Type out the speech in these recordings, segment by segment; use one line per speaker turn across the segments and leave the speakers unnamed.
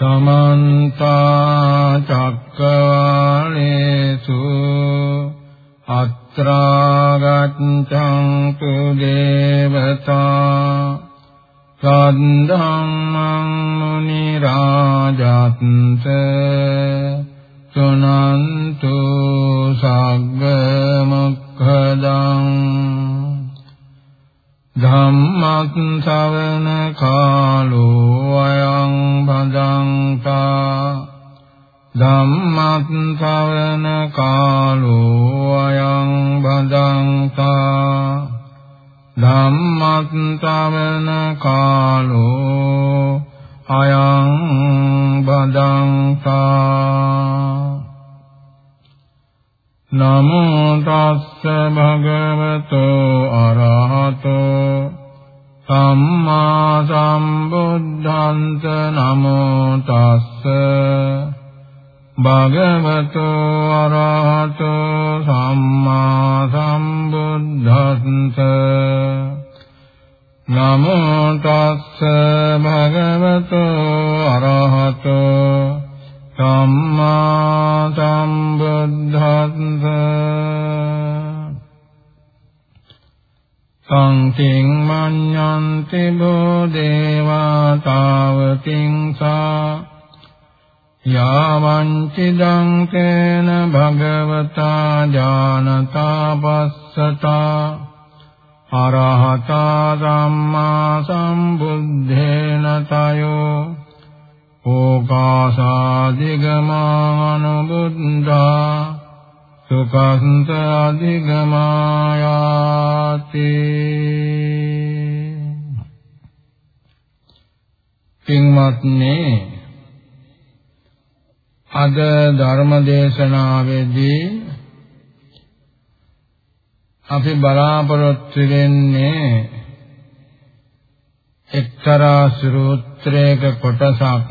समन्ता चक्रवालेषु अत्रागच्छन्तु देवता සද්ධම්මං මුනි රාජත්ත සුනන්තු සග්ග මොක්ඛදං ධම්මත් ශවන කාලෝ අයං බදංතා ධම්මත් ශවන කාලෝ අයං බදංතා ධම්මස්සවන කාලෝ අයං බදංසා නමෝ තස්ස භගවතෝ අරහතෝ සම්මා සම්බුද්ධන්ත නමෝ තස්ස භගවතෝ අරහතෝ සම්මා සම්බුද්දස්ස නමෝ තස්ස භගවතෝ අරහතෝ සම්මා සම්බුද්දස්ස සංකින් මඤ්ඤන්ති බෝදේවා තාවතිංසා යාවංචිදං තේන භගවතා ඥානතා පස්සතා අරහතා සම්මා සම්බුද්ධේන තයෝ ඕකාසාදිගමානුබුද්ධා සුඛන්ත අධිගමායාති පින්වත්නි අද ධර්ම දේශනාවේදී අපි බලාපොරොත්තු වෙන්නේ එක්තරා සූත්‍රයක කොටසක්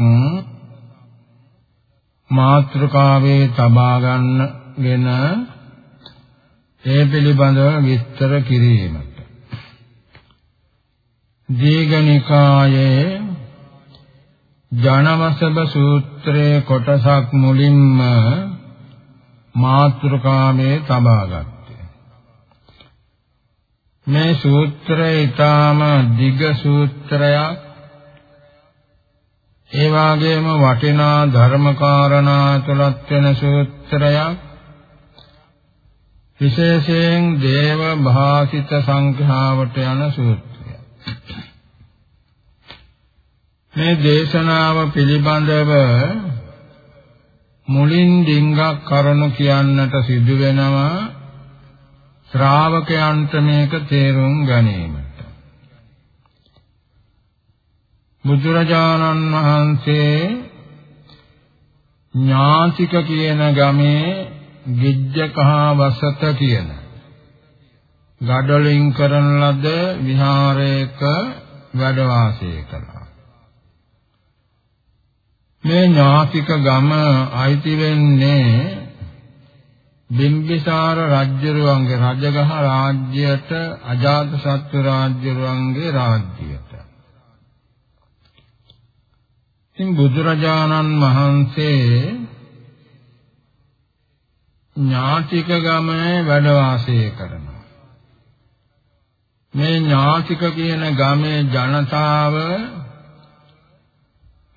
මාත්‍රකාවේ තබා ගන්නගෙන ඒ පිළිබඳව විස්තර කිරීමට දීඝනිකායේ ජනවසබ සූත්‍රයේ කොටසක් මුලින්ම මාතෘකාවේ තබා ගත්තේ. මේ සූත්‍රය ඊටාම දිග සූත්‍රයක්. ඒ වගේම වටිනා ධර්මකාරණා තුලත් වෙන සූත්‍රයක්. විශේෂයෙන් දේව භාසිත සංඛ්‍යාවට යන සූත්‍රයක්. මේ දේශනාව පිළිබඳව මුලින් ඩිංගක් කරුණු කියන්නට සිදු වෙනවා ශ්‍රාවකයන්ට මේක තේරුම් ගැනීමට. බුදුරජාණන් වහන්සේ ඥාතික කියන ගමේ ගිජ්ජකහා වසත කියන ගඩොලින් කරන ලද විහාරයක වැඩ වාසය කළා. මේ ඥාතික ගම අයිති වෙන්නේ බිම්බිසාර රජුරුවන්ගේ රජගහ රාජ්‍යයට අජාතසත්තු රාජ්‍යරුවන්ගේ රාජ්‍යයට. ඉතින් බුදුරජාණන් වහන්සේ ඥාතික ගමේ වැඩ වාසය කරනවා. මේ ඥාතික කියන ගමේ ජනතාව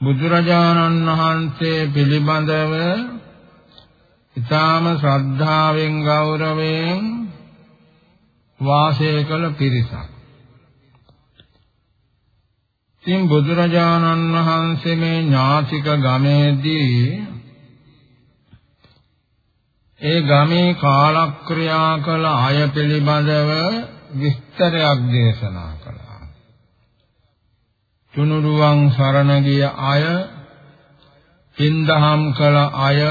බුදුරජාණන් වහන්සේ පිළිබඳව ඊටාම ශ්‍රද්ධාවෙන් ගෞරවයෙන් වාසය කළ පිරිසක්. ඉතින් බුදුරජාණන් වහන්සේ මේ ඥාතික ගමේදී ඒ ගමේ කාලක්‍රියා කළ අය පිළිබඳව විස්තරයක් දේශනා කළා. තුනුරුවන් සරණ ගිය අය පින්දහම් කළ අය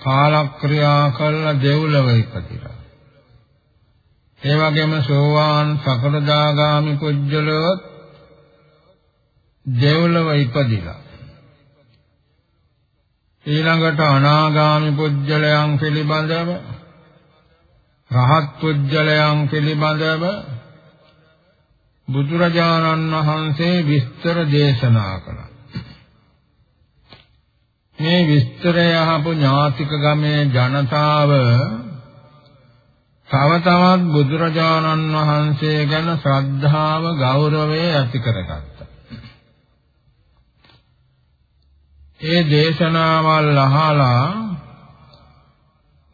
කාලක්‍රියා කළ දෙව්ලොව ඉපදිලා ඒ වගේම සෝවාන් සකලදාගාමි කුජ්ජලෝ දෙව්ලොව ඉපදිලා ඊළඟට අනාගාමි පුජ්‍යලයන් පිළිබඳව රහත් පුජ්‍යලයන් පිළිබඳව බුදුරජාණන් වහන්සේ විස්තර දේශනා කළා. මේ විස්තරය අහපු ඥාතික ගමේ ජනතාව තව තවත් බුදුරජාණන් වහන්සේ ගැන ශ්‍රද්ධාව ගෞරවය ඇති කරගත්තා. ඒ දේශනාවල් අහලා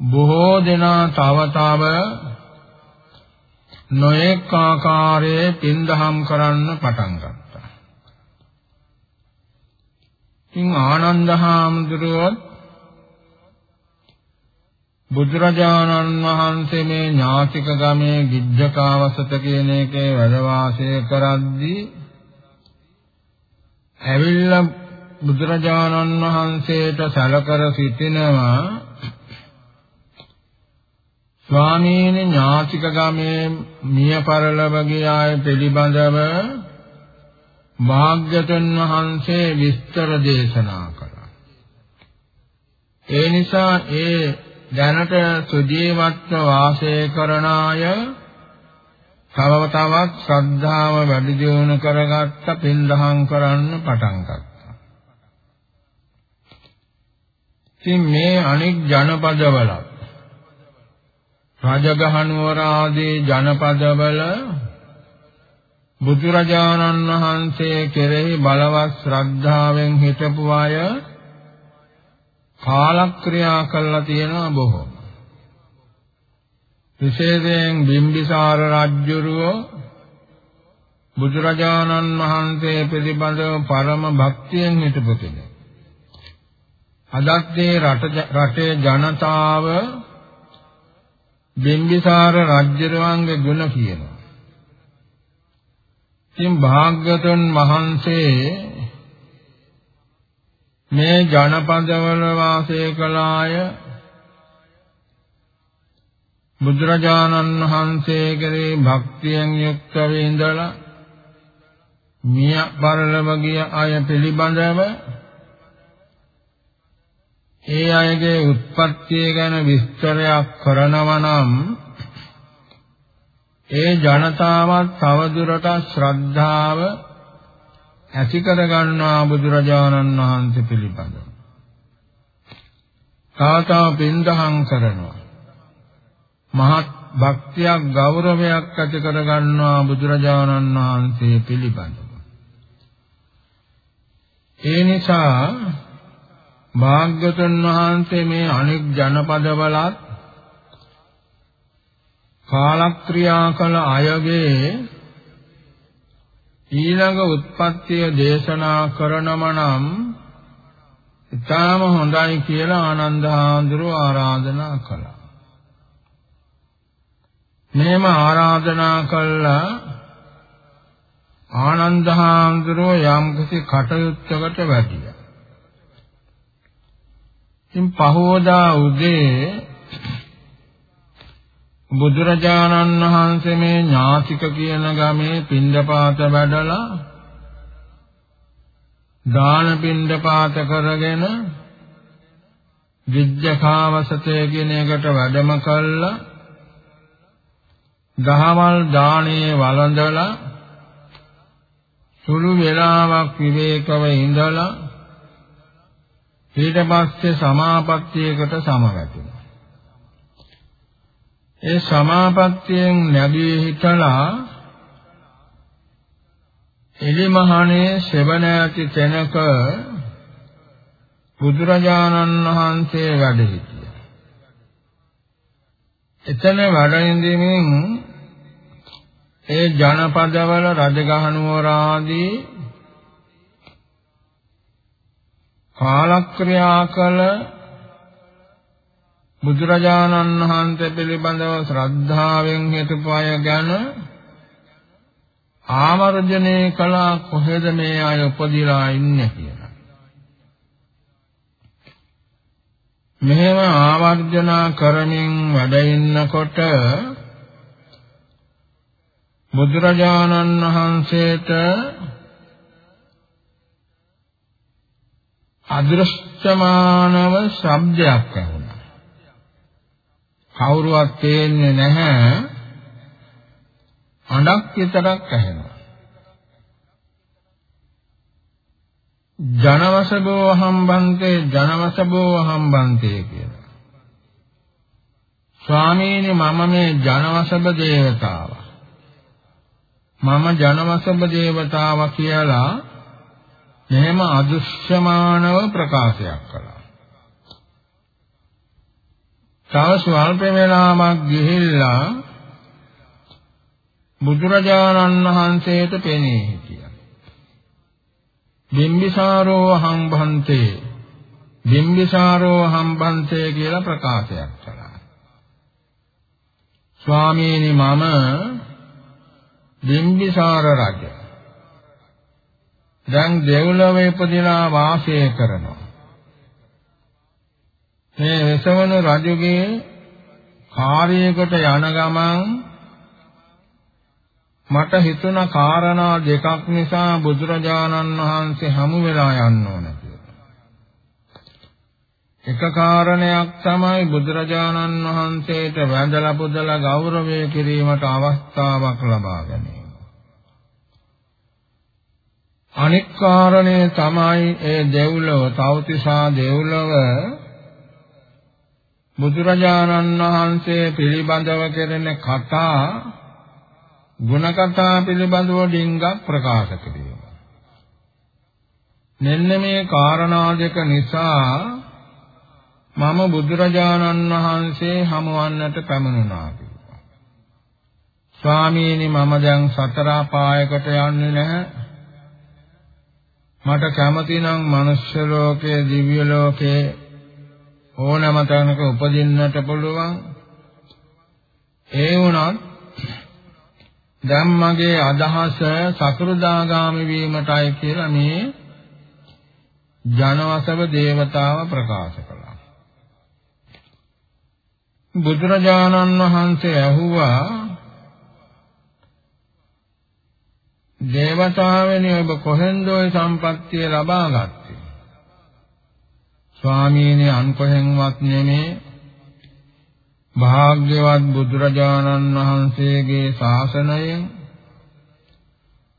බොහෝ දෙනා තව තව නොඑක ආකාරයේ පින්දහම් කරන්න පටන් ගත්තා. ඉන් ආනන්ද හාමුදුරුවෝ බුදුරජාණන් වහන්සේ මේ ඥාතික ගමේ ගිජ්ජකාවසත කියන එකේ වැඩ වාසය කරද්දී ඇවිල්ලා බුදුරජාණන් වහන්සේට සැලකර සිටිනවා ස්වාමීන් ඥාතික ගමේ මිය පරලව ගියාය පිළිබඳව භාග්‍යතුන් වහන්සේ විස්තර දේශනා කළා. ඒ නිසා ඒ දැනට සුජීවත්ව වාසය කරන අය තව තවත් ශ්‍රද්ධාව වැඩි දියුණු කරගත්ත පින්දහම් කරන්න පටන් ගත්තා. ඉතින් මේ අනෙක් ජනපදවල රජගහනුවර ආදී ජනපදවල බුදුරජාණන් වහන්සේ කෙරෙහි බලවත් ශ්‍රද්ධාවෙන් හිටපු අය කාලක්‍රියා කළා තියෙනවා බොහෝ. විශේෂයෙන් බිම්බිසාර රජුරුව බුදුරජාණන් වහන්සේ පිළිබඳව පරම භක්තියෙන් හිටපු කෙනෙක්. අදත් මේ රටේ ජනතාව බිම්බිසාර රජුරුවන්ගේ ගුණ කියනවා. ඉතින් භාග්‍යතුන් වහන්සේ මේ ජනපදවල වාසය කළ අය බුදුරජාණන් වහන්සේ කෙරේ භක්තියෙන් යුක්තව ඉඳලා මිය පරලොව ගිය අය පිළිබඳව ඒ අයගේ උත්පත්තිය ගැන විස්තරයක් කරනවා නම් ඒ ජනතාවත් තවදුරටත් ශ්‍රද්ධාව ඇති කර ගන්නා බුදුරජාණන් වහන්සේ පිළිබඳව. කාතා පින්දහම් කරනවා. මහත් භක්තියක් ගෞරවයක් ඇති කර ගන්නා බුදුරජාණන් වහන්සේ පිළිබඳව. ඒ නිසා භාග්‍යවතුන් වහන්සේ මේ අනෙක් ජනපදවලත් කාලක්‍රියා කළ අයගේ ඊළඟ උත්පත්තිය දේශනා කරනම නම් ඊටාම හොඳයි කියලා ආනන්ද හාමුදුරුව ආරාධනා කළා. මෙහෙම ආරාධනා කළා ආනන්ද හාමුදුරුව යම්කිසි කටයුත්තකට වැටියා. ඉතින් පහෝදා උදේ බුදුරජාණන් වහන්සේ මේ ඥාතික කියන ගමේ පින්ඩපාත වැඩලා දාන පින්ඩපාත කරගෙන විද්‍යකාවසතේ කියන එකට වැඩම කළා. දහවල් දාණයේ වළඳලා සුළු වේලාවක් විවේකව ඉඳලා ඊට පස්සේ සමාපත්තියකට සමවැදුණා ඒ සමාපත්තියෙන් නැගී හිටලා එලිමහනේ සෙවණ ඇති තැනක බුදුරජාණන් වහන්සේ වැඩ සිටියා. එතන වැඩ ඉඳිමින් ඒ ජනපදවල රජගහනුවර ආදී කාලක්‍රියා කළ බුදුරජාණන් වහන්සේ පිළිබඳව ශ්‍රද්ධාවෙන් හිටපු අය ගැන ආවර්ජනය කළා කොහෙද මේ අය උපදිලා ඉන්නේ කියලා. මෙහෙම ආවර්ජනා කරමින් වැඩ ඉන්නකොට බුදුරජාණන් වහන්සේට අදෘශ්‍යමානව ශබ්දයක් ඇහුණා. කවුරුවත් පේන්නේ නැහැ අඬක් විතරක් ඇහෙනවා ජනවසබෝ හම්බන්තේ ජනවසබෝ හම්බන්තේ කියලා. ස්වාමීනි මම මේ ජනවසබ දේවතාව. මම ජනවසබ දේවතාව කියලා මෙහෙම අදෘශ්‍යමානව ප්‍රකාශයක් කළා. තව ස්වල්ප වේලාවක් ගිහිල්ලා බුදුරජාණන් වහන්සේට පෙනී හිටියා. බිම්බිසාරෝ හම්බන්තේ බිම්බිසාරෝ හම්බන්තේ කියලා ප්‍රකාශයක් කළා. ස්වාමීනි මම බිම්බිසාර රජ. දැන් දෙව්ලොව ඉපදිනා වාසය කරනවා. මේ වෙසවණු රජුගේ කාර්යයකට යන ගමන් මට හිතුණ කාරණා දෙකක් නිසා බුදුරජාණන් වහන්සේ හමු වෙලා යන්න ඕන එක කාරණයක් තමයි බුදුරජාණන් වහන්සේට වැඳලා පුදලා ගෞරවය කිරීමට අවස්ථාවක් ලබා ගැනීම. අනික් කාරණය තමයි ඒ දෙව්ලොව තවතිසා දෙව්ලොව බුදුරජාණන් වහන්සේ පිළිබඳව කෙරෙන කතා ගුණ කතා පිළිබඳව ඩිංගක් ප්‍රකාශ කිරීම. මෙන්න මේ කාරණා දෙක නිසා මම බුදුරජාණන් වහන්සේ හමුවන්නට පැමිණුණා කිව්වා. ස්වාමීනි මම දැන් සතර පායකට යන්නේ නැහැ. මට කැමති නම් මනුෂ්‍ය ලෝකයේ දිව්‍ය ලෝකයේ ඕනම තැනක උපදින්නට පුළුවන්. ඒ වුණත් දැන් මගේ අදහස සකෘදාගාමි වීමටයි කියලා මේ ජනවසව දේවතාව ප්‍රකාශ කළා. බුදුරජාණන් වහන්සේ ඇහුවා දේවතාවෙනි ඔබ කොහෙන්ද ওই සම්පත්තිය ලබා ගත්තේ? ස්වාමීනි අන් කොහෙන්වත් නෙමේ. භාග්‍යවත් බුදුරජාණන් වහන්සේගේ ශාසනයෙන්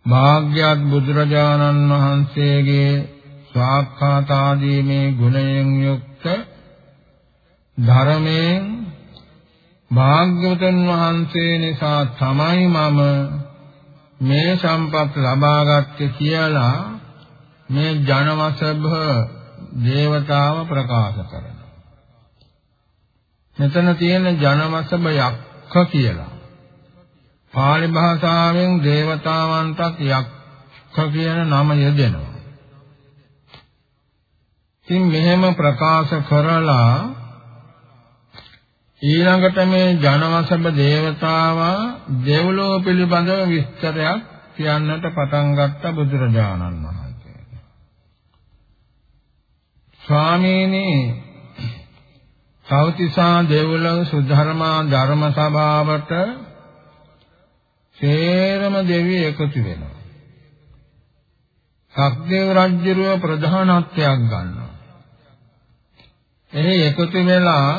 භාග්‍යවත් බුදුරජාණන් වහන්සේගේ ස්වාක්ඛාත ආදී මේ ගුණයෙන් යුක්ත ධර්මයෙන් භාග්‍යවතුන් වහන්සේ නිසා තමයි මම මේ සම්පත් ලබාගත්තේ කියලා මේ ජනවසභ දේවතාව ප්‍රකාශ කරනවා. මෙතන තියෙන ජනමසබ යක්ඛ කියලා. පාලි භාෂාවෙන් දේවතාවන්ටත් යක්ඛ කියන නම යෙදෙනවා. ඉතින් මෙහෙම ප්‍රකාශ කරලා ඊළඟට මේ ජනවසබ දේවතාවා දෙව්ලෝ පිළිබඳව විස්තරයක් කියන්නට පටන් ගත්ත බුදුරජාණන් වහන්සේ ස්වාමීනි සෞතිසා දෙව්ලොව සුධර්මා ධර්ම සභාවට සේරම දෙවියෝ එකතු වෙනවා. සක්දේව රජුව ප්‍රධානත්වයක් ගන්නවා. එහි එකතු වෙලා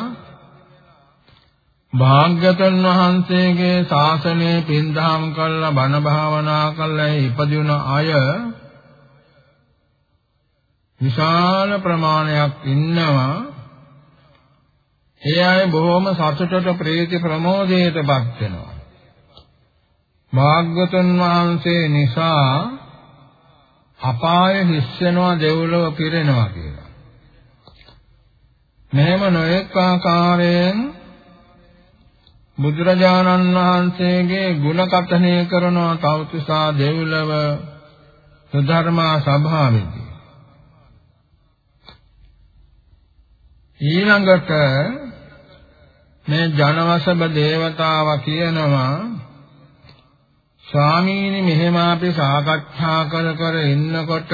භාග්‍යතුන් වහන්සේගේ ශාසනය පින්දහම් කළා බණ භාවනා කළා ඉපදුන අය විශාල ප්‍රමාණයක් ඉන්නවා ඒ අය බොහොම සතුටට ප්‍රීති ප්‍රමෝදයටපත් වෙනවා. භාග්‍යතුන් වහන්සේ නිසා අපාය හිස් වෙනවා දෙව්ලොව පිරෙනවා කියලා. මෙහෙම නොඑක ආකාරයෙන් බුදුරජාණන් වහන්සේගේ ගුණ කථනය කරනවා තවතිසා දෙව්ලොව සුධර්මා සභාවේදී. ඊළඟට මේ ජනවසබ දේවතාව කියනවා ස්වාමීනි මෙහෙම අපි සාකච්ඡා කර කර ඉන්නකොට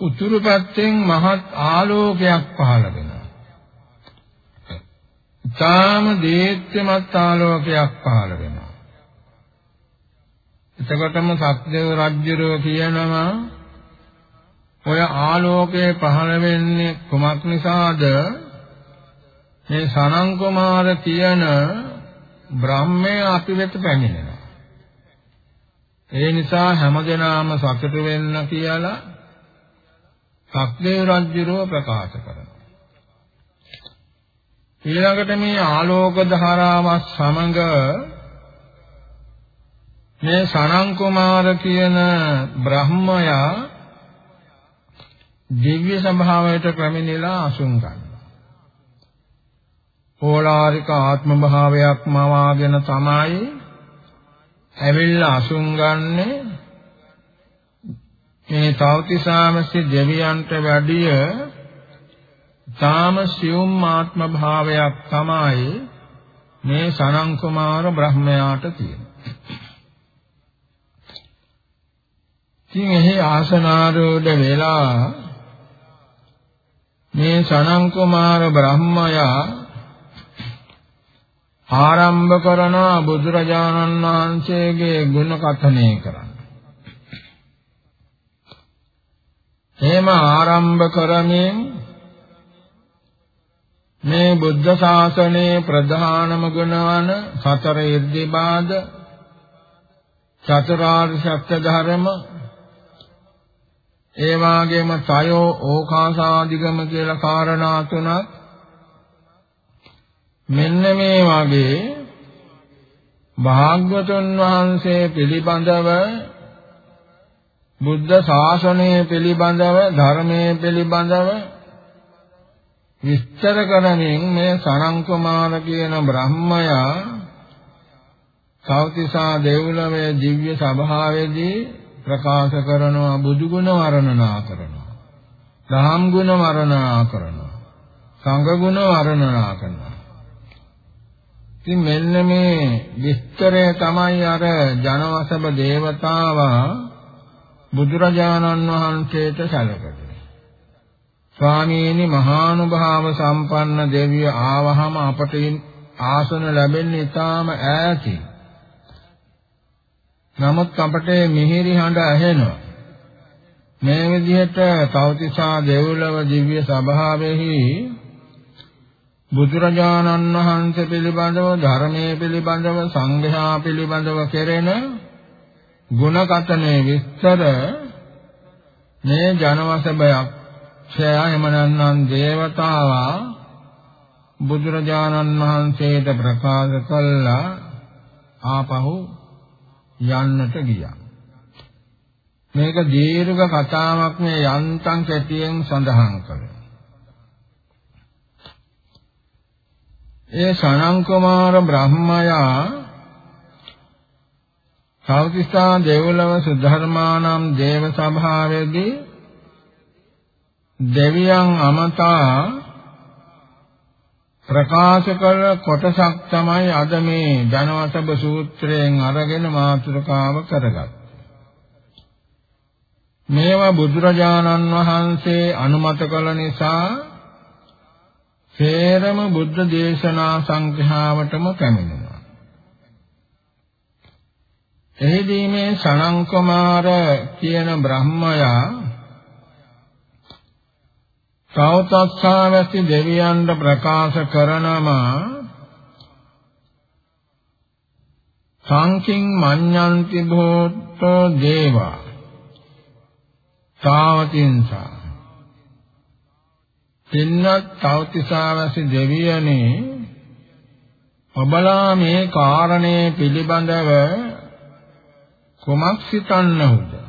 උතුරු පැත්තෙන් මහත් ආලෝකයක් පහළ වෙනවා. ඊටාම දීප්තිමත් ආලෝකයක් පහළ වෙනවා. එතකොටම සක්දේව රජුරෝ කියනවා ඔය ආලෝකය පහළ වෙන්නේ කුමක් නිසාද? මේ සනං කුමාර කියන බ්‍රහ්මය අපි වෙත පැමිණෙනවා. ඒ නිසා හැමදෙනාම සතුට වෙන්න කියලා සක්දේව රජුරෝ ප්‍රකාශ කරනවා. ඊළඟට මේ ආලෝක ධාරාවත් සමග මේ සනං කුමාර කියන බ්‍රහ්මයා දිව්‍ය සභාවයට පැමිණිලා අසුන් ගන්නවා. පෝලාරික ආත්ම භාවයක් මවාගෙන තමයි ඇවිල්ලා අසුන් ගන්නේ මේ තවතිසාමසි දෙවියන්ට වැඩිය තාම සියුම් ආත්ම භාවයක් තමයි මේ සනං කුමාර බ්‍රහ්මයාට තියෙන්නේ. ඉතින් එහි ආසනාරෝධ වෙලා මේ සනං කුමාර බ්‍රහ්මයා ආරම්භ කරන බුදුරජාණන් වහන්සේගේ ගුණ කථනය කරන්න. එහෙම ආරම්භ කරමින් මේ බුද්ධ ශාසනයේ ප්‍රධානම ගුණ වන සතර ඉර්ධිබාද චතුරාර්ය සත්‍ය ධර්ම ඒ වාගේම තයෝ ඕකාසාදිගම කියලා කාරණා තුනක් මෙන්න මේ වගේ භාග්‍යවතුන් වහන්සේ පිළිබඳව බුද්ධ ශාසනය පිළිබඳව ධර්මයේ පිළිබඳව විස්තර කරමින් මේ සනං කුමාර කියන බ්‍රහ්මයා සෞතිසා දෙව්ලොවේ දිව්‍ය සභාවේදී ප්‍රකාශ කරනවා බුදු ගුණ වර්ණනා කරනවා. දහම් ගුණ වර්ණනා කරනවා. සංඝ ගුණ වර්ණනා කරනවා. ඉතින් මෙන්න මේ විස්තරය තමයි අර ජනවසබ දේවතාවා බුදුරජාණන් වහන්සේට සැලකෙන්නේ. ස්වාමීනි මහානුභාව සම්පන්න දෙවිය ආවහම අපට ආසන ලැබෙන්නේ ඊටාම ඈතින් නමුත් අපට මිහිරි හඬ ඇහෙනවා. මේ විදිහට තවතිසා දෙව්ලොව දිව්‍ය සභාවෙහි බුදුරජාණන් වහන්සේ පිළිබඳව ධර්මයේ පිළිබඳව සංඝයා පිළිබඳව කෙරෙන ගුණකතනේ විස්තර මේ ජනවසබයක් ඡය එමනන්නම් දේවතාවා බුදුරජාණන් වහන්සේට ප්‍රකාශ කළා ආපහු යන්නට ගියා. මේක දීර්ඝ කතාවක් මේ යන්තම් කැටියෙන් සඳහන් කළා. ඒ සනං කුමාර බ්‍රහ්මයා සෞතිස්ථා දෙව්ලොව සුධර්මානම් දේව සභාවේදී දෙවියන් අමතා ප්‍රකාශ කළ කොටසක් තමයි අද මේ ධනවතබ සූත්‍රයෙන් අරගෙන මාතෘකාව කරගත්. මේවා බුදුරජාණන් වහන්සේ අනුමත කළ නිසා සේරම බුද්ධ දේශනා සංග්‍රහවටම පැමිණෙනවා. එහිදී මේ සනංකුමාර කියන බ්‍රහ්මයා සෞතස්සාවැසි දෙවියන්ට ප්‍රකාශ කරනවා සංකින් මඤ්ඤන්ති භූතෝ දේවා. තාවතින්සා. තින්නත් තවතිසාවැසි දෙවියනේ ඔබලා මේ කාරණේ පිළිබඳව කුමක් සිතන්නහුද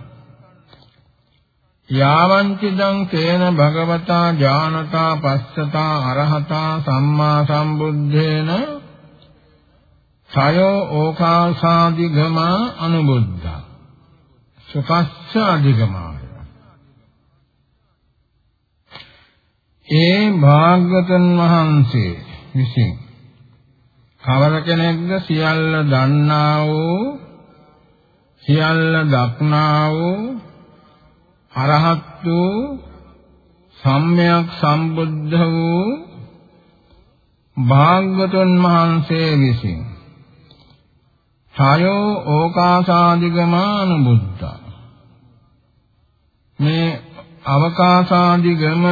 යාවංචිදං තේන භගවතා ඥානතා පස්සතා අරහතා සම්මා සම්බුද්ධේන සයෝ ඕකාසාදිගම අනුබුද්ධා සුකස්ස අධිගමාය. ඒ භාග්‍යවතුන් වහන්සේ විසින් කවර කෙනෙක්ද සියල්ල දන්නා වූ සියල්ල දක්නා වූ අරහත් වූ සම්්‍යක් සම්බුද්ධ වූ භාග්‍යවතුන් වහන්සේ විසින් සයෝ ඕකාසාදිගමාන බුද්ධ මේ අවකාශාදිගම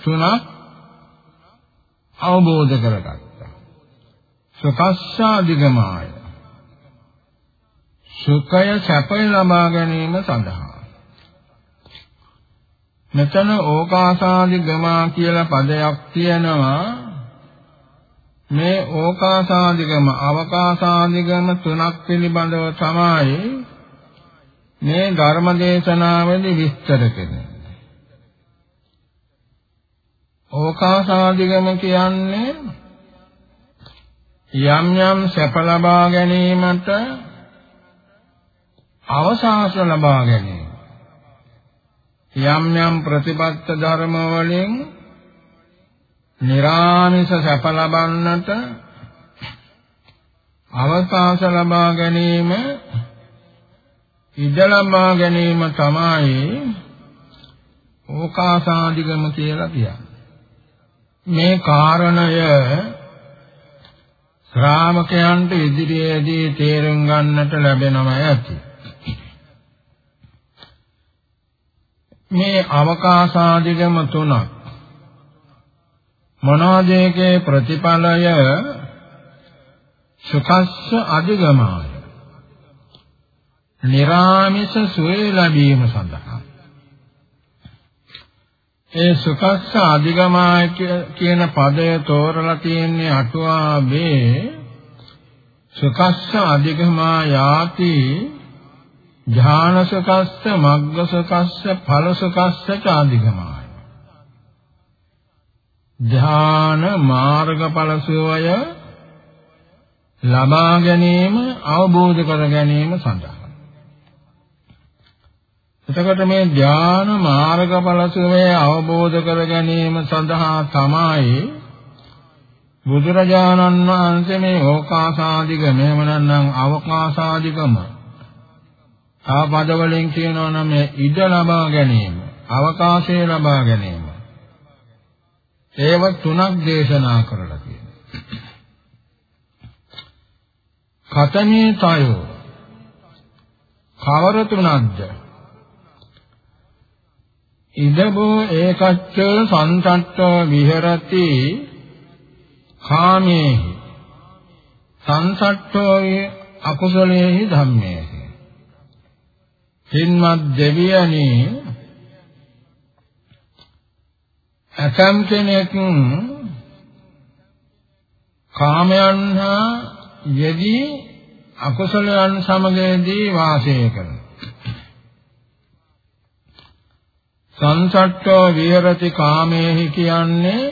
තුනක් අවබෝධ කරගත්තා. සකස්සාදිගමාය සුඛය සැපය ලබා ගැනීම සඳහා. මෙතන ඕකාසාදි ගමා කියලා පදයක් තියෙනවා. මේ ඕකාසාදිගම අවකාසාදිගම තුනක් පිළිබඳව තමයි මේ ධර්ම දේශනාවේදී විස්තර කෙරෙන්නේ. ඕකාසාදිගම කියන්නේ යම් යම් සැප ලබා ගැනීමට අවසාස ලබා ගැනීම. යම් යම් ප්‍රතිපත්ත ධර්ම වලින් निराமிස සැප ලබන්නට අවකාශ ලබා ගැනීම ඉඩ ලබා ගැනීම තමයි ඕකාසාදිගම කියලා කියන්නේ. මේ කාරණය ශ්‍රාවකයන්ට ඉදිරියේදී තේරුම් ගන්නට ලැබෙනවා ඇති මේ අවකාශාදිගම තුනක් මනෝජේකේ ප්‍රතිඵලය සුඛස්ස අධිගමාය. නිරාමිස සුවේ ලැබීම සඳහා. ඒ සුඛස්ස අධිගමාය කියන පදය තෝරලා තියෙන්නේ අටුවාවේ සුඛස්ස අධිගමා යාති ඥාන සුඛස්ස මග්ග සුඛස්ස ඵල සුඛස්ස චාදිගමාය ඥාන මාර්ගඵල සෝය ලබා ගැනීම අවබෝධ කර ගැනීම සඳහා. එතකොට මේ ධාන මාර්ගඵල සුවය අවබෝධ කර ගැනීම සඳහා තමයි බුදුරජාණන් වහන්සේ මේ ඕකාසාදික මෙහෙම නැත්නම් අවකාසාදිකම ආ පද වලින් කියනවා නම් මේ ඉඩ ලබා ගැනීම අවකාශය ලබා ගැනීම. ඒව තුනක් දේශනා කරලා තියෙනවා. කතමේ තයෝ. කවර තුනක්ද? ඉදබෝ ඒකච්ච සංසට්ඨ විහෙරති කාමේහි. සංසට්ඨෝ අකුසලේහි ධම්මේහි. හින්මත් දෙවියනි අකම් කෙනෙක් කාමයන් හා යෙදී අකුසලයන් සමගදී වාසය කරනවා සංසට්ඨෝ විහෙරති කාමේහි කියන්නේ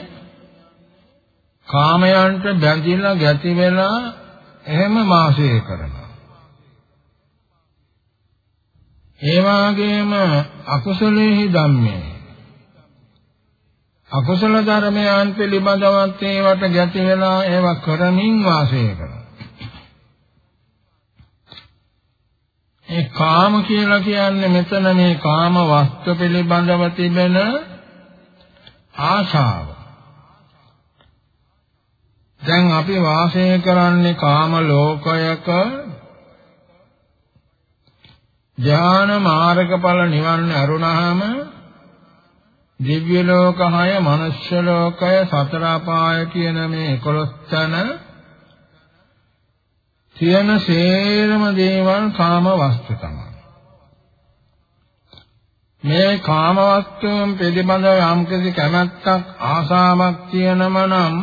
කාමයන්ට බැඳිලා ගැති වෙලා එහෙම වාසය කරනවා. ඒ වගේම අකුසලේහි ධම්මේ අකුසල ධර්මයන් පිළිබඳවත් ඒවට ගැති වෙලා ඒව කරමින් වාසය කරනවා. ඒ කාම කියලා කියන්නේ මෙතන මේ කාම වස්තු පිළිබඳව තිබෙන ආශාව. දැන් අපි වාසය කරන්නේ කාම ලෝකයක ඥාන මාර්ගඵල නිවන් අරුණාම දිව්‍ය ලෝක 6 මනුෂ්‍ය ලෝකය සතර අපාය කියන මේ 11 තන තියෙන සේරම දේවල් කාම වස්තු තමයි. මේ කාම වස්තුන් පිළිබඳව යම්කිසි කැමැත්තක් ආසාවක් තියෙනම නම්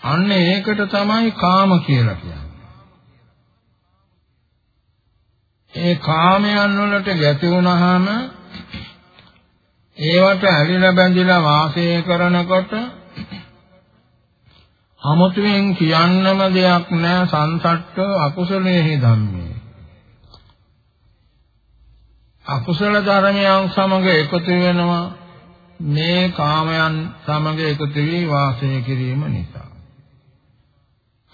අන්න ඒකට තමයි කාම කියලා කියන්නේ. ඒ කාමයන් වලට ගැති වුණාම ඒවට ඇලිලා බැඳිලා වාසය කරනකොට අමුතුවෙන් කියන්නම දෙයක් නෑ සංසට්ඨ අකුසලේහි ධම්මේ. අකුසල ධර්මයන් සමග එකතු වෙනවා මේ කාමයන් සමග එකතු වී වාසය කිරීම නිසා.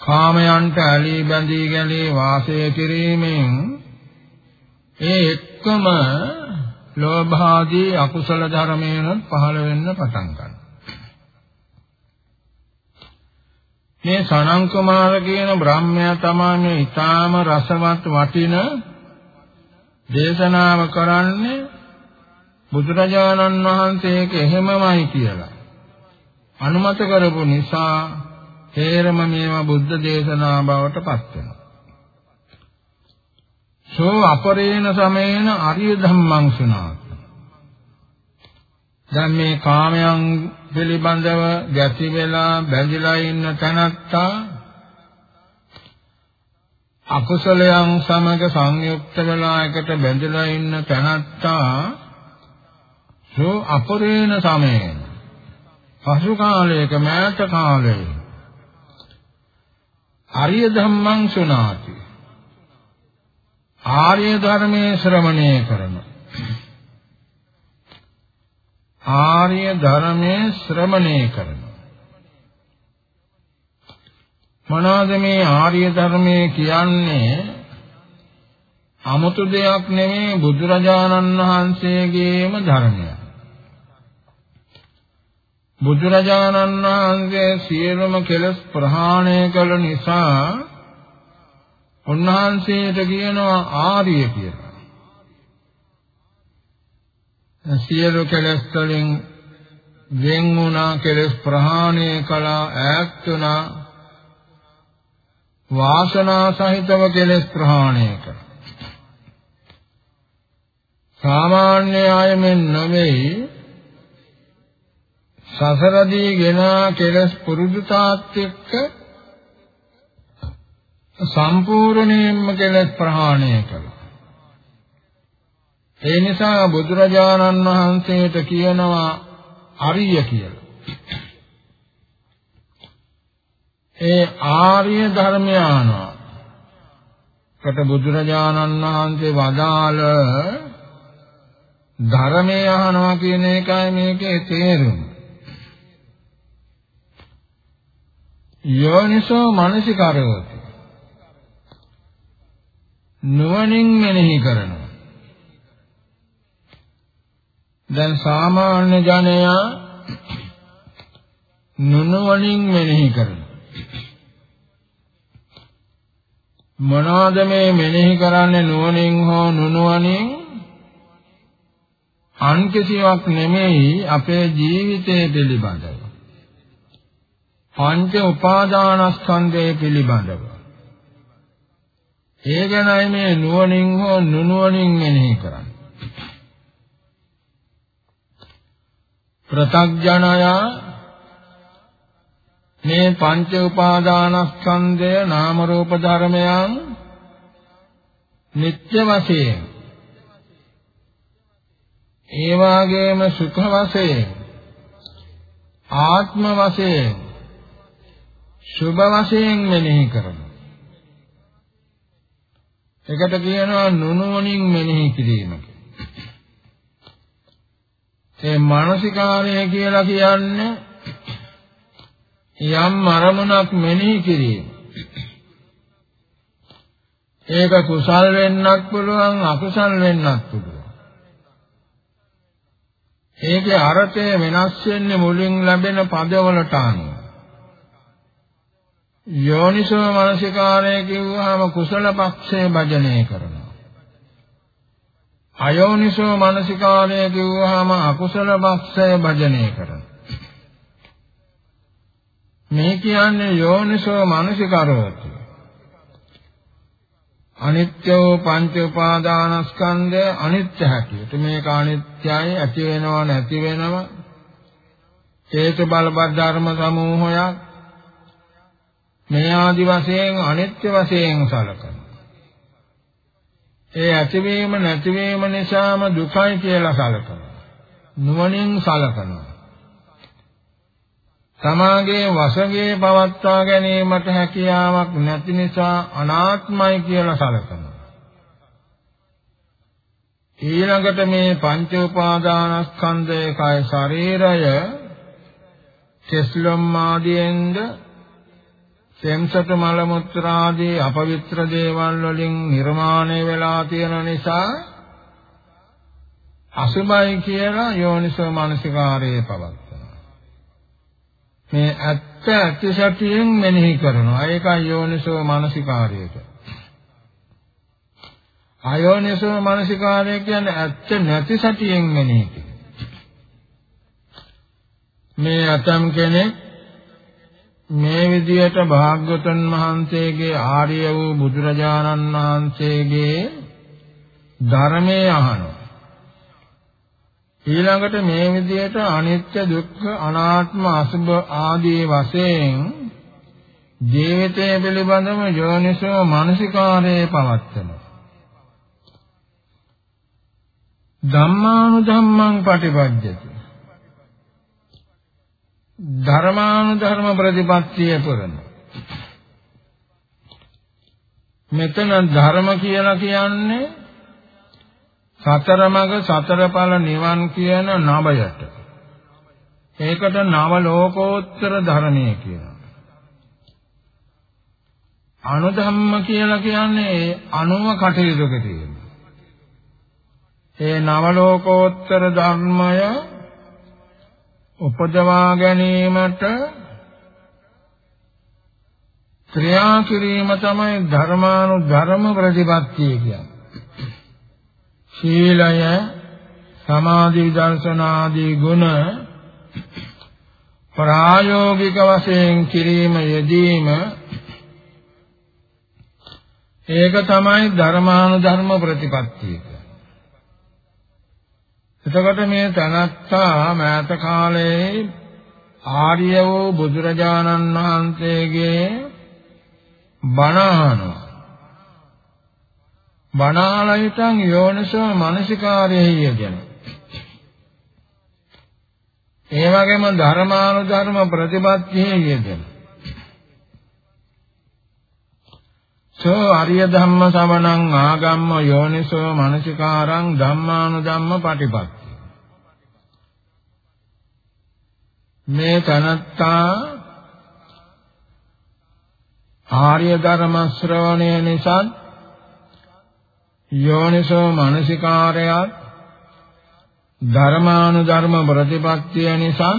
කාමයන්ට ඇලී බැඳී ගැලී වාසය කිරීමෙන් ඒ එක්කම ලෝභාදී අකුසල ධර්මයන් පහළ වෙන්න පටන් ගන්නවා. මේ සනං කුමාර කියන බ්‍රාහ්මයා තමයි මේ ඊටාම රසවත් වටින දේශනාව කරන්නේ බුදුරජාණන් වහන්සේක එහෙමමයි කියලා. අනුමත කරපු නිසා තේරම මේවා බුද්ධ දේශනා බවට පත් වෙනවා. සෝ අපරේණ සමේන අරිය ධම්මං සුනාති. දැන් මේ කාමයන් පිළිබඳව ගැති වෙලා බැඳිලා ඉන්න තැනත්තා අකුසලයන් සමග සංයුක්ත වෙලා එකට බැඳලා ඉන්න තැනත්තා සෝ අපරේණ සමේන පසු කාලයක මෑත කාලයේ ආර්ය ධම්මං සුනාති ආර්ය ධර්මයේ ශ්‍රවණය කරන ආර්ය ධර්මයේ ශ්‍රවණය කරන මොනවාද මේ ආර්ය ධර්මයේ කියන්නේ? 아무තු දෙයක් නෙමේ බුදුරජාණන් වහන්සේගේම ධර්මයක්. බුදුරජාණන් වහන්සේ සියලුම කෙලස් ප්‍රහාණය කළ නිසා උන්වහන්සේට කියනවා ආර්ය කියලා. සියලු කෙලස් වලින් වෙන් වුණා කෙලස් ප්‍රහාණය කළා ඈත් වුණා වාසනා සහිතව කෙලස් ප්‍රහාණය කළා. සාමාන්‍ය අයමෙන් නෙවෙයි සසරදී ගෙනා කෙලස් පුරුදුතාත් එක්ක සම්පූර්ණයෙන්ම කෙලස් ප්‍රහාණය කළා. ඒ නිසා බුදුරජාණන් වහන්සේට කියනවා අරිය කියලා. ඒ ආර්ය ධර්මයානවා. කට බුදුරජාණන් වහන්සේ වදාළ ධර්මය අහනවා කියන එකයි මේකේ තේරුම. යෝනිසෝ මනසිකරෝති නුවණින් මෙනෙහි කරනවා. දැන් සාමාන්‍ය ජනයා නුනුවණින් මෙනෙහි කරනවා. මොනවාද මේ මෙනෙහි කරන්නේ නුවණින් හෝ නුනුවණින්? අන් කිසිවක් නෙමෙයි අපේ ජීවිතය පිළිබඳව. පංච උපාදානස්කන්ධය පිළිබඳව. ඒ ගැනයි මේ නුවණින් හෝ නුනුවණින් මෙනෙහි කරන්නේ. ප්‍රතග්ජනය මේ පංච උපාදානස්කන්ධය නාම රූප ධර්මයන් නිත්‍ය වශයෙන් ඒ වාගේම සුඛ වශයෙන් ආත්ම වශයෙන් සුභ වශයෙන් මෙනෙහි කරනවා. එකට කියනවා නුනුවණින් මෙනෙහි කිරීම. ඒ මානසිකාරය කියලා කියන්නේ යම් අරමුණක් මෙනෙහි කිරීම. ඒක කුසල් වෙන්නත් පුළුවන් අකුසල් වෙන්නත් පුළුවන්. ඒකේ අර්ථය වෙනස් වෙන්නේ මුලින් ලැබෙන පදවලට අනුව. යෝනිසෝ මනසිකාරය කිව්වහම කුසල පක්ෂයේ භජනය කරනවා. අයෝනිසෝ මනසිකාරය කිව්වහම අකුසල පක්ෂයේ භජනය කරනවා. මේ කියන්නේ යෝනිසෝ මනසිකාරෝති. අනිත්‍යෝ පංච උපාදානස්කන්ධය අනිත්‍ය හැටියට මේක අනිත්‍යයි ඇති වෙනව නැති වෙනව හේතු බලපත් ධර්ම සමූහයක් මේ ආදි වශයෙන් අනිත්‍ය වශයෙන් සලකනවා. ඒ ඇතිවීම නැතිවීම නිසාම දුකයි කියලා සලකනවා. නුවණින් සලකනවා. සමාගයේ වශයෙන් පවත්වා ගැනීමට හැකියාවක් නැති නිසා අනාත්මයි කියලා සලකනවා. ඊළඟට මේ පංච උපාදානස්කන්ධයකයි ශරීරය කෙස්ලොම් ආදීෙන්ද සෙම්සත මල මුත්‍රාදී අපවිත්‍ර දේවල් වලින් නිර්මාණය වෙලා තියෙන නිසා අසුභයි කියලා යෝනිසෝ මානසිකාරයේ පවත්නවා. මේ ඇත්ත ඇති සතියෙන් මෙනෙහි කරනවා. ඒකයි යෝනිසෝ මානසිකාරයට. අයෝනිසෝ මානසිකාරය කියන්නේ ඇත්ත නැති සතියෙන් මෙනෙහි කිරීම. මේ අතම් කෙනෙක් මේ විදියට භාග්‍යවතුන් වහන්සේගේ ආර්ය වූ බුදුරජාණන් වහන්සේගේ ධර්මයේ අහනවා. ඊළඟට මේ විදිහට අනිත්‍ය දුක්ඛ අනාත්ම අසුභ ආදී වශයෙන් ජීවිතය පිළිබඳව යෝනිසෝ මානසිකාරයේ පවත්තනවා. ධම්මානුධම්මං පටිපද්‍යති. ධර්මානුධර්ම ප්‍රතිපත්තිය පුරන. මෙතන ධර්ම කියලා කියන්නේ සතර මඟ සතර ඵල නිවන් කියන නවයට. ඒකට නව ලෝකෝත්තර ධර්මයේ කියනවා. අනුධම්ම කියලා කියන්නේ අනුව කටයුතු කිරීම. ඒ නව ලෝකෝත්තර ධර්මය උපදවා ගැනීමට ක්‍රියා කිරීම තමයි ධර්මානු ධර්ම ප්‍රතිපත්තිය කියන්නේ. ශීලය සමාධි දර්ශන ආදී ගුණ ප්‍රායෝගික වශයෙන් කිරීම යෙදීම ඒක තමයි ධර්මානුධර්ම ප්‍රතිපත්තිය. එතකොට මේ තනත්තා මෑත කාලයේ ආර්ය වූ බුදුරජාණන් වහන්සේගේ බණ අහනවා. බණාලයිතං යෝනිසෝ මනසිකාරයේ යෙදෙන. ඒ වගේම ධර්මානුධර්ම ප්‍රතිපත්තියේ යෙදෙන. සෝ අරිය ධම්ම සමනං ආගම්ම යෝනිසෝ මනසිකාරං ධම්මානුධම්ම පටිපත්ති. මේ තනත්තා ආර්ය ධර්ම ශ්‍රවණය නිසා යෝනිසෝ මනසිකාරයත් ධර්මානුධර්ම ප්‍රතිපත්තිය නිසා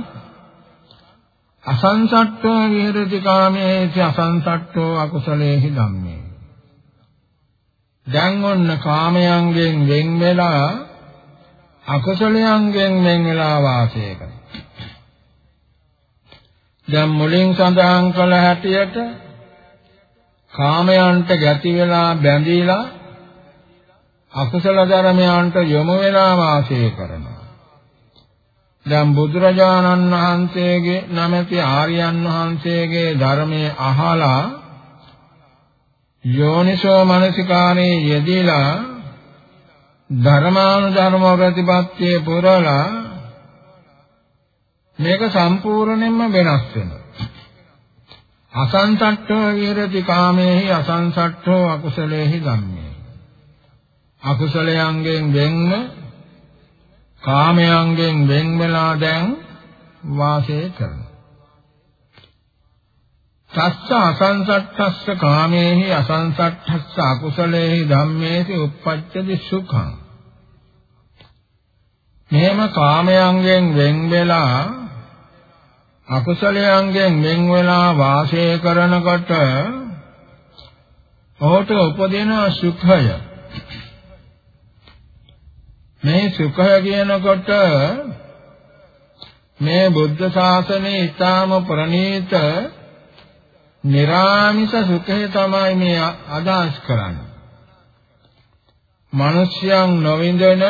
අසංසට්ඨෝ විහෙරති කාමේති අසංසට්ඨෝ අකුසලේහි ධම්මේ. දැන් ඔන්න කාමයන්ගෙන් වෙන් වෙලා අකුසලයන්ගෙන් වෙන් වෙලා වාසය කරනවා. දැන් මුලින් සඳහන් කළ හැටියට කාමයන්ට ගැති වෙලා බැඳීලා අකුසල ධර්මයන්ට යොමු වෙලා වාසය කරනවා. දැන් බුදුරජාණන් වහන්සේගේ නැමැති ආර්යයන් වහන්සේගේ ධර්මයේ අහලා යෝනිසෝ මනසිකාරේ යෙදিলা ධර්මානුධර්ම ප්‍රතිපත්තියේ පුරලා මේක සම්පූර්ණයෙන්ම වෙනස් වෙනවා. අසංසට්ඨෝ විරති කාමේහි අසංසට්ඨෝ අකුසලේහි ධම්මේ. අකුසලයන්ගෙන් වෙන්ව කාමයන්ගෙන් වෙන් වෙලා දැන් වාසය කරනවා. තස්ස අසංසට්ඨස්ස කාමේහි අසංසට්ඨස්ස අකුසලේහි ධම්මේහි උප්පච්චති සුඛං. මෙහෙම කාමයන්ගෙන් වෙන් වෙලා අකුසලයන්ගෙන් වෙන් වෙලා වාසය කරනකොට ඔහුට උපදින සුඛය මේ සුඛය කියනකොට මේ බුද්ධ ශාසනයේ ඊටාම ප්‍රණීත නිර්ාමිත සුඛය තමයි මේ අදහස් කරන්නේ. මිනිසයන් නොවිඳන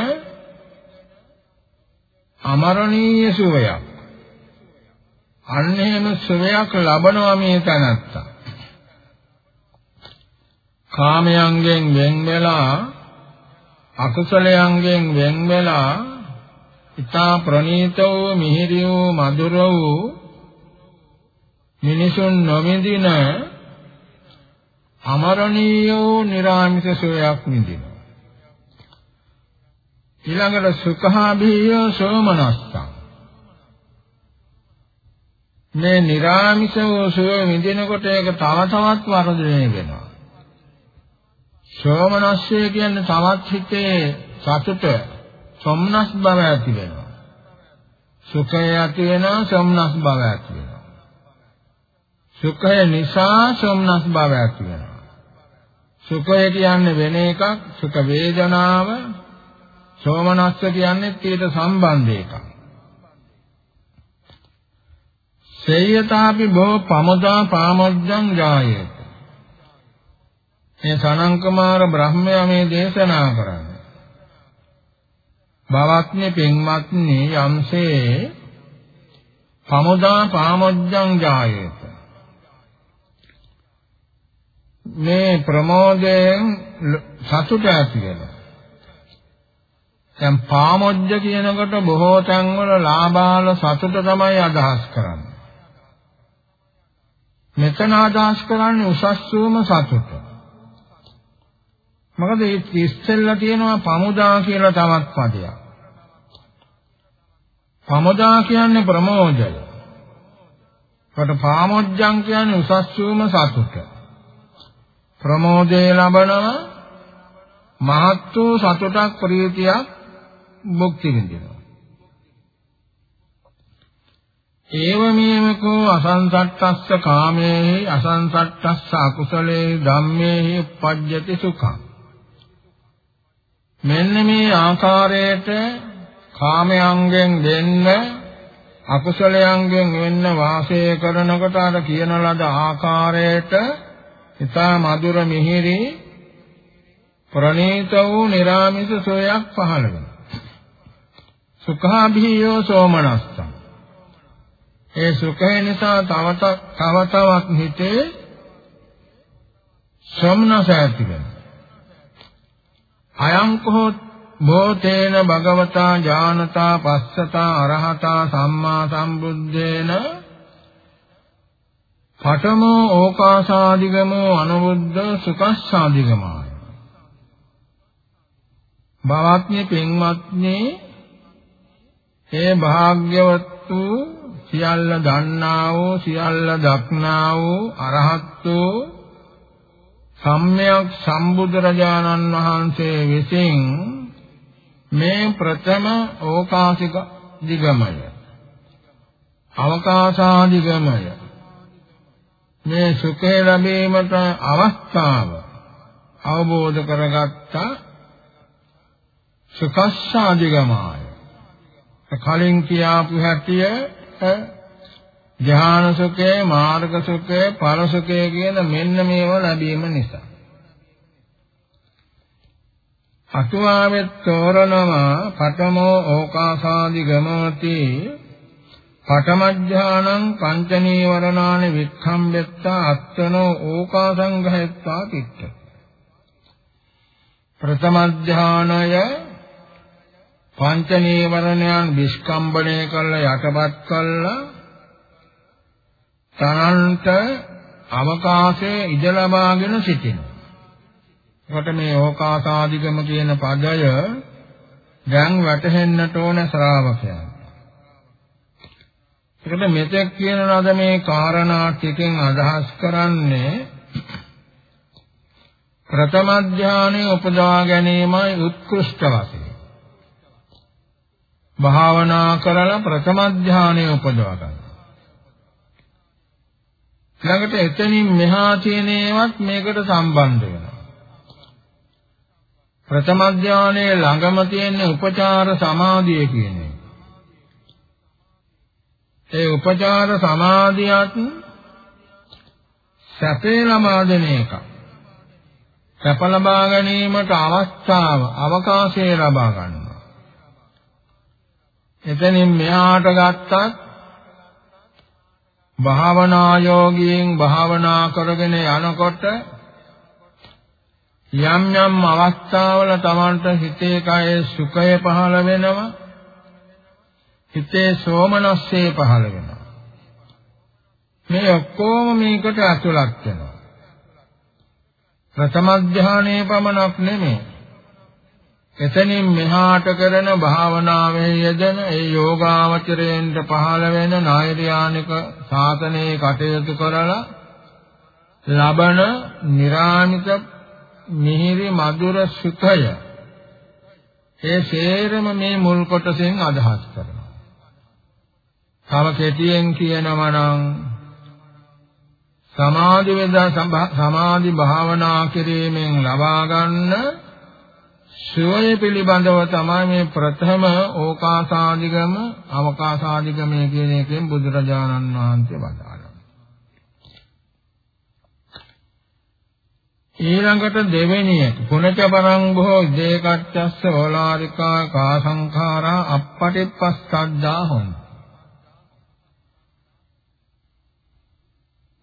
අමරණීය සුවයක්. අන්න එහෙම සුවයක් ලබනවා මේ තැනත්තා. කාමයන්ගෙන් වෙන් වෙලා අකුසලයන්ගෙන් වෙන් වෙලා ඊතා ප්‍රණීත වූ මිහිරි වූ මధుර වූ මිනිසුන් නොමිදින අමරණීය වූ නිර්ාමිත සෝයක් විඳිනවා ඊළඟට සුඛාභීය සෝමනස්සං මේ නිර්ාමිත වූ සෝය විඳිනකොට ඒක තව තවත් වර්ධනය වෙනවා සෝමනස්සය කියන්නේ තවත් හිතේ සතුට සොම්නස් බව ඇති වෙනවා. සුඛය ඇති වෙනවා සොම්නස් බව ඇති වෙනවා. සුඛය නිසා සොම්නස් බව ඇති වෙනවා. සුඛය කියන්නේ වෙන එකක් සුඛ වේදනාව සෝමනස්ස කියන්නේ ඊට සම්බන්ධ එකක්. සේයතාපි බෝ පමදා පාමොජ්ජං ජායේත. මේ සනං කුමාර බ්‍රහ්මයා මේ දේශනා කරන්නේ. බවත්නි පින්වත්නි යම්සේ පමුදා පාමොජ්ජං ජායේත. මේ ප්‍රමෝදයෙන් සතුට ඇති වෙනවා. දැන් පාමොජ්ජ කියනකොට බොහෝ තැන්වල ලාභාල සතුට තමයි අදහස් කරන්නේ. මෙතන අදහස් කරන්නේ උසස් වූම සතුට මොකද මේ ඉස්සෙල්ලා තියෙනවා පමුදා කියලා තවත් පදයක්. පමුදා කියන්නේ ප්‍රමෝදය. කොට පාමොජ්ජං කියන්නේ උසස් වූම සතුට. ප්‍රමෝදේ ලබනවා මහත් වූ සතුටක් ප්‍රීතියක් භුක්ති විඳිනවා. ඒව මේවකෝ අසංසට්ඨස්ස කාමේහි අසංසට්ඨස්ස අකුසලේ ධම්මේහි උපජ්ජති සුඛං මෙන්න මේ ආකාරයට කාමයන්ගෙන් දෙන්න අකුසලයන්ගෙන් වෙන්න වාසය කරනකොට අර කියන ලද ආකාරයට ඊතා මధుර මිහිරි ප්‍රණීත වූ निराமிස සෝයක් පහළ වෙනවා. සුඛාභියෝ සෝමනස්සං। ඒ සුඛය නිසා තව තව තවත් හිතේ සොම්නස ඇති වෙනවා. අයං කෝ බෝතේන භගවතා ඥානතා පස්සතා අරහතා සම්මා සම්බුද්දේන පඨමෝ ඕකාසාදිගමෝ අනුබුද්ධ සුඛස්සාදිගමාය. භවත්නි පින්වත්නි ඒ භාග්‍යවත් වූ සියල්ල දන්නා වූ සියල්ල දක්නා වූ අරහත් වූ සම්්‍යක් සම්බුදුරජාණන් වහන්සේ විසින් මේ ප්‍රථම ඕකාසික දිගමය. අවකාශාදිගමය. මේ සුඛය ලැබීමට අවස්ථාව අවබෝධ කරගත්ත සුඛස්සාදිගමය. කලින් කියාපු හැටිය ධ්‍යාන සුඛය, මාර්ග සුඛය, ඵල සුඛය කියන මෙන්න මේවා ලැබීම නිසා. අතුවාවෙත් තෝරනවා පඨමෝ ඕකාසාදි ගමෝති පඨම ඥානං පංච නීවරණානි වික්ඛම්බෙත්තා අත්තනෝ ඕකාසංඝයත්තා පිට්ඨ ප්‍රථම ඥානය පංච නීවරණයන් විස්කම්බණය කළ යටපත් කළා තනන්ට අවකාශයේ ඉඩ ලබාගෙන සිටිනවා. කොට මේ ඕකාසාදිගම කියන පදය දැන් වැටහෙන්නට ඕන ශ්‍රාවකයන්. ඒකට මෙතෙක් කියන ලද මේ කාරණා ටිකෙන් අදහස් කරන්නේ ප්‍රථම ධානයේ උපදවා ගැනීමයි උත්කෘෂ්ඨ වශයෙන්. භාවනා කරලා ප්‍රථම ධානයේ උපදවා ගන්න. ළඟට එතනින් මෙහා තියෙන ඒවත් මේකට සම්බන්ධ වෙනවා. ප්‍රථම ධානයේ ළඟම තියෙන උපචාර සමාධිය කියන එක. ඒ උපචාර සමාධියත් සැපේ ලබා දෙන එකක්. සැප ලබා ගැනීමට අවස්ථාව, අවකාශය ලබා ගන්නවා. එතනින් මෙහාට ගත්තත් භාවනා යෝගීන් භාවනා කරගෙන යනකොට යම් යම් අවස්ථාවල Tamanට හිතේ කයේ සුඛය පහළ වෙනවා හිතේ සෝමනස්සේ පහළ වෙනවා. මේ ඔක්කොම මේකට අතුලක් වෙනවා. ප්‍රථම ධානයේ පමණක් නෙමෙයි. එතනින් මෙහාට කරන භාවනාවේ යෙදෙන ඒ යෝගාවචරයෙන්ට පහළ වෙන නායරියානික සාතනේ කටයුතු කරලා ලබන निराමිත මිහිරි මధుර සුඛය ඒ සේරම මේ මුල් කොටසෙන් අදහස් කරනවා. තව කෙටියෙන් කියනවා නම් සමාධි වේදා සමාධි භාවනා කිරීමෙන් ලබා ගන්න සෝය පිළිබඳව තමයි මේ ප්‍රථම ඕකාසාදිගම අවකාසාදිගමය කියන එකෙන් බුදුරජාණන් වහන්සේ වදාළා. ඊළඟට දෙවෙනි එක පුනච පරං බොහෝ දේකච්චස්ස ඕලාරිකා කා සංඛාරා අප්පටිපස්සද්දා හොන්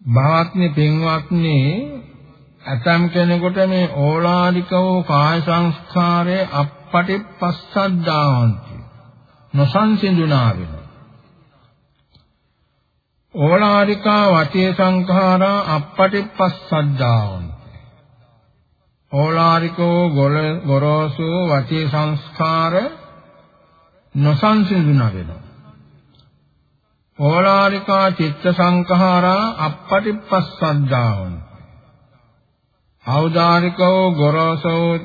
භාත්නි පින්වත්නි ඇතම් කෙනෙකුට මේ ඕලාරික වූ කාය සංස්කාරයේ අප්පටිපස්සද්දාවන්ති නොසන්සිඳුනා වෙනවා ඕලාරිකා වචේ සංඛාරා අප්පටිපස්සද්දාවන්ති ඕලාරිකෝ ගොරෝසු වචී සංස්කාර නොසංසිඳුන වෙනවා. ඕලාරිකා චිත්ත සංඛාරා අපපටිපස්සද්දාවන. ඖදාරිකෝ ගොරෝසෝ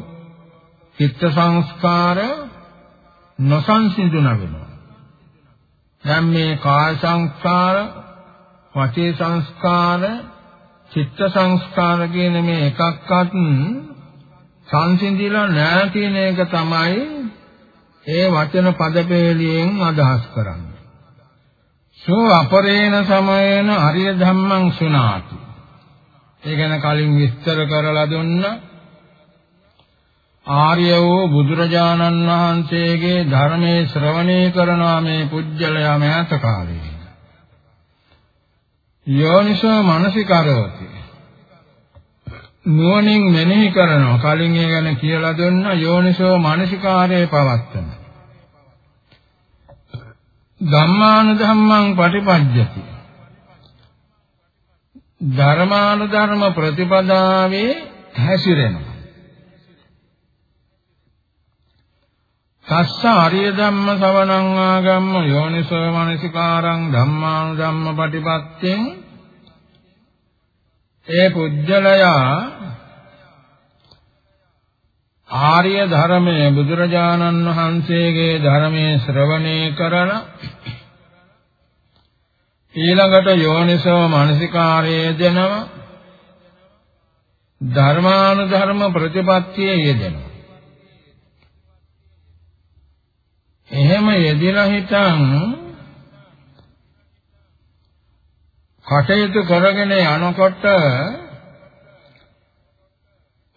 චිත්ත සංස්කාර නොසංසිඳුන වෙනවා. දැන් මේ කාය සංස්කාර, වචී සංස්කාර, චිත්ත සංස්කාර කියන මේ එකක්වත් සංසිඳිලා නැහැ කියන එක තමයි ඒ වචන පදපේලියෙන් අදහස් කරන්නේ. සෝ අපරේණ සමයේන අරිය ධම්මං සුනාති. ඒ ගැන කලින් විස්තර කරලා දුන්න ආර්ය වූ බුදුරජාණන් වහන්සේගේ ධර්මයේ ශ්‍රවණය කරන මේ පුජ්‍යලයා මෑත කාලේ. යෝනිසෝ මනසිකරෝති නුවණින් මෙනෙහි කරනවා. කලින් ඒ ගැන කියලා දුන්න යෝනිසෝ මානසිකාරයේ පවත්තන. ධම්මානුධම්මං පටිපජ්ජති. ධර්මානුධර්ම ප්‍රතිපදාවේ හැසිරෙනවා. තස්ස ආර්ය ධම්ම ශ්‍රවණං ආගම්ම යෝනිසෝ මනසිකාරං ධම්මානුධම්ම පටිපත්තෙන් ඒ පුජ්‍යලයා ආර්ය ධර්මයේ බුදුරජාණන් වහන්සේගේ ධර්මයේ ශ්‍රවණය කරන ඊළඟට යෝනිසෝ මනසිකාරයේ දෙනව. ධර්මානුධර්ම ප්‍රතිපත්තියේ යෙදෙනවා. එහෙම යෙදিলা හිටන් කටයුතු කරගෙන යනකොට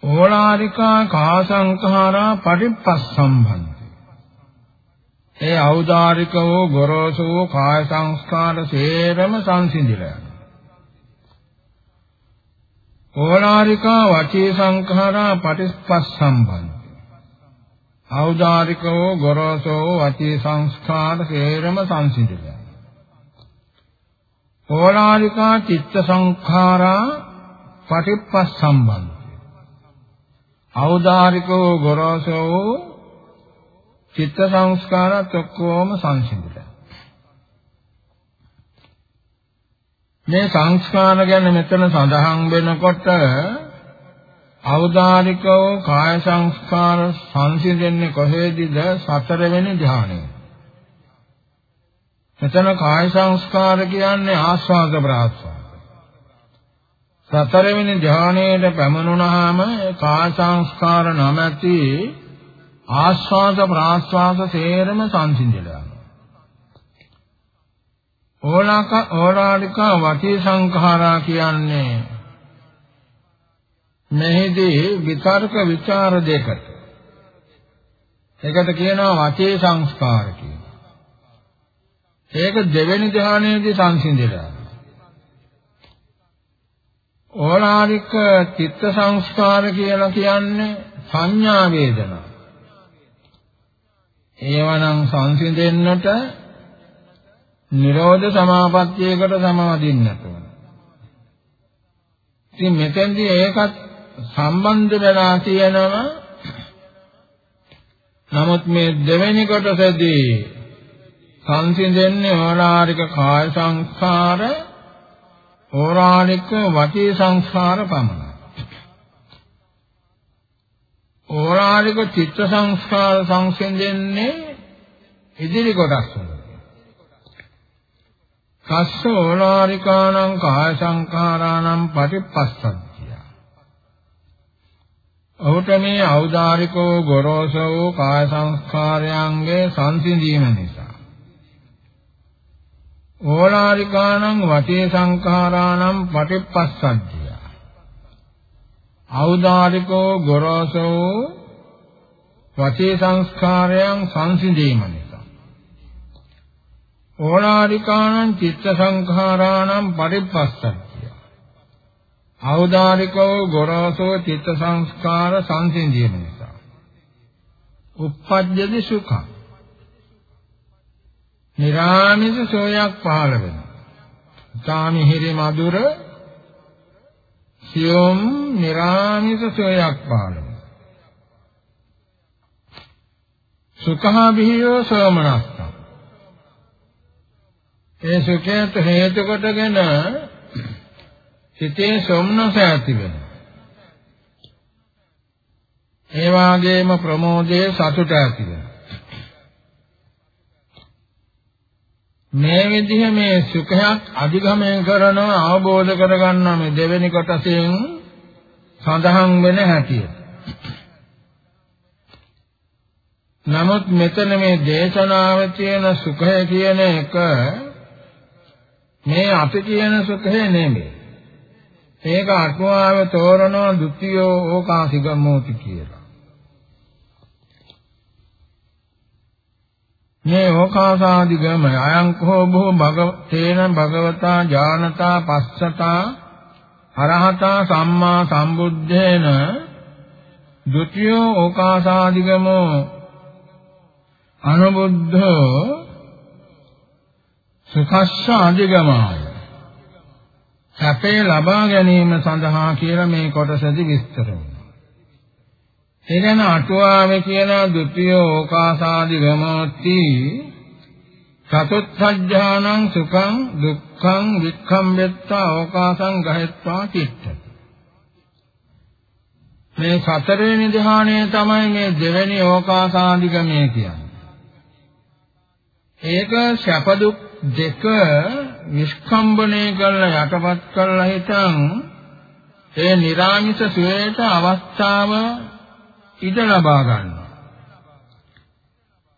ඕලාරිකා කාසංඛාරා පටිපස්සම්භන්ති ඒ ඖදාරික වූ ගොරෝසු වූ කාය සංස්කාර සේරම සංසිඳිලා ඕලාරිකා වචී සංඛාරා පටිපස්සම්භන්ති ඖදාරික වූ ගොරෝසු වූ වචී සංස්කාර සේරම සංසිඳිලා ඕලාරිකා චිත්ත සංඛාරා පටිප්පස්සම්බන්ති. ඖදාරිකෝ ගොරෝසෝ චිත්ත සංස්කාරات ඔක්කොම සංසිඳිලා. මේ සංස්කාර ගැන මෙතන සඳහන් වෙනකොට ඖදාරිකෝ කාය සංස්කාර සංසිඳෙන්නේ කොහේදීද සතරවෙනි ධානයේ. මෙතන කාය සංස්කාර කියන්නේ ආස්වාද ප්‍රාස්වාද. සතරවෙනි ධානයේට පැමිණුණාම කාය සංස්කාර නැමැති ආස්වාද ප්‍රාස්වාද සේරම සංසිඳිලා ඕලාක ඕලාලික වචී සංඛාරා කියන්නේ මෙහිදී විතර්ක ਵਿਚාර දෙකට. ඒකට කියනවා වචේ සංස්කාර කියලා. ඒක දෙවෙනි ධ්‍යානයේදී සංසිඳිලා. ඕලාරික චිත්ත සංස්කාර කියලා කියන්නේ සංඥා වේදනා. ඒවනම් සංසිඳෙන්නට නිරෝධ සමාපත්තියකට සමාදින්නට ඕන. ඉතින් මෙතෙන්දී ඒකත් සම්බන්ධ වෙලා තියෙනවා. නමුත් මේ දෙවෙනි කොටසදී සංසිඳෙන්නේ ඕලාරික කාය සංස්කාර ඕලාරික වචී සංස්කාර පමණයි. ඕලාරික චිත්ත සංස්කාර සංසිඳෙන්නේ ඉදිරි කොටස් වල. කස්ස ඕලාරිකානම් කාය සංඛාරානම් පටිපස්සද්ධිය. ඔහුට මේ ඖදාරිකෝ ගොරෝසෝ කාය සංස්කාරයන්ගේ සංසිඳීම නිසා ඕලාරිකාණං වචේ සංඛාරාණං පටිපස්සද්ධිය ඖදාරිකෝ ගොරෝසෝ වචේ සංස්කාරයන් සංසිඳීම නිසා. ඕලාරිකාණං චිත්ත සංඛාරාණං පරිපස්සක්තිය ඖදාරිකෝ ගොරෝසෝ චිත්ත සංස්කාර සංසිඳීම නිසා. uppajjati සුඛං. නිරාමිස සෝයක් පහළ වෙනවා. සාමිහිරි මధుර සියොම් නිරාමිස සෝයක් පහළ වෙනවා. සුඛා බිහියෝ සෝමනස්සං. ඒ සුඛයට හේතු කොටගෙන සිතේ සොම්නස ඇති වෙනවා. ඒ වාගේම ප්‍රමෝදයේ සතුට ඇති වෙනවා. මේ විදිහ මේ සුඛයක් අධිගමනය කරනවා අවබෝධ කරගන්නවා මේ දෙවෙනි කොටසෙන් සඳහන් වෙන හැටියට. නමුත් මෙතන මේ දේශනාවේ තියෙන සුඛය කියන එක මේ අපි කියන සුඛය නෙමෙයි. ඒක අටුවාවේ තෝරනවා ဒ ුතියෝ ඕකාසිගමෝති කියලා. මේ ඕකාසාදිගම අයං කෝ බෝ භග තේන භගවතා ඥානතා පස්සතා අරහතා සම්මා සම්බුද්ධේන ဒ ුතියෝ ඕකාසාදිගමෝ අනුබුද්ධෝ සුඛස්ස අධිගමාය සැපේ ලබා ගැනීම සඳහා කියලා මේ කොටසදී විස්තර වෙනවා. ඒ ගැන අටුවාවේ කියන ဒ ුතිය ඕකාසාදි ගමෝති චතුත්ථඥානං සුඛං දුක්ඛං වික්ඛම්බෙත්තා ඕකාසං ගහෙත්වා චිත්ත මේ සතරවෙනි ධ්‍යානය තමයි මේ දෙවෙනි ඕකාසාදිගමය කියන්නේ. ඒක සැප දුක් දෙක නිෂ්කම්බණය කරලා යටපත් කරලා හිටන් ඒ නිර්ාමිෂ සුවේට අවස්ථාව ඉඩ ලබා ගන්නවා.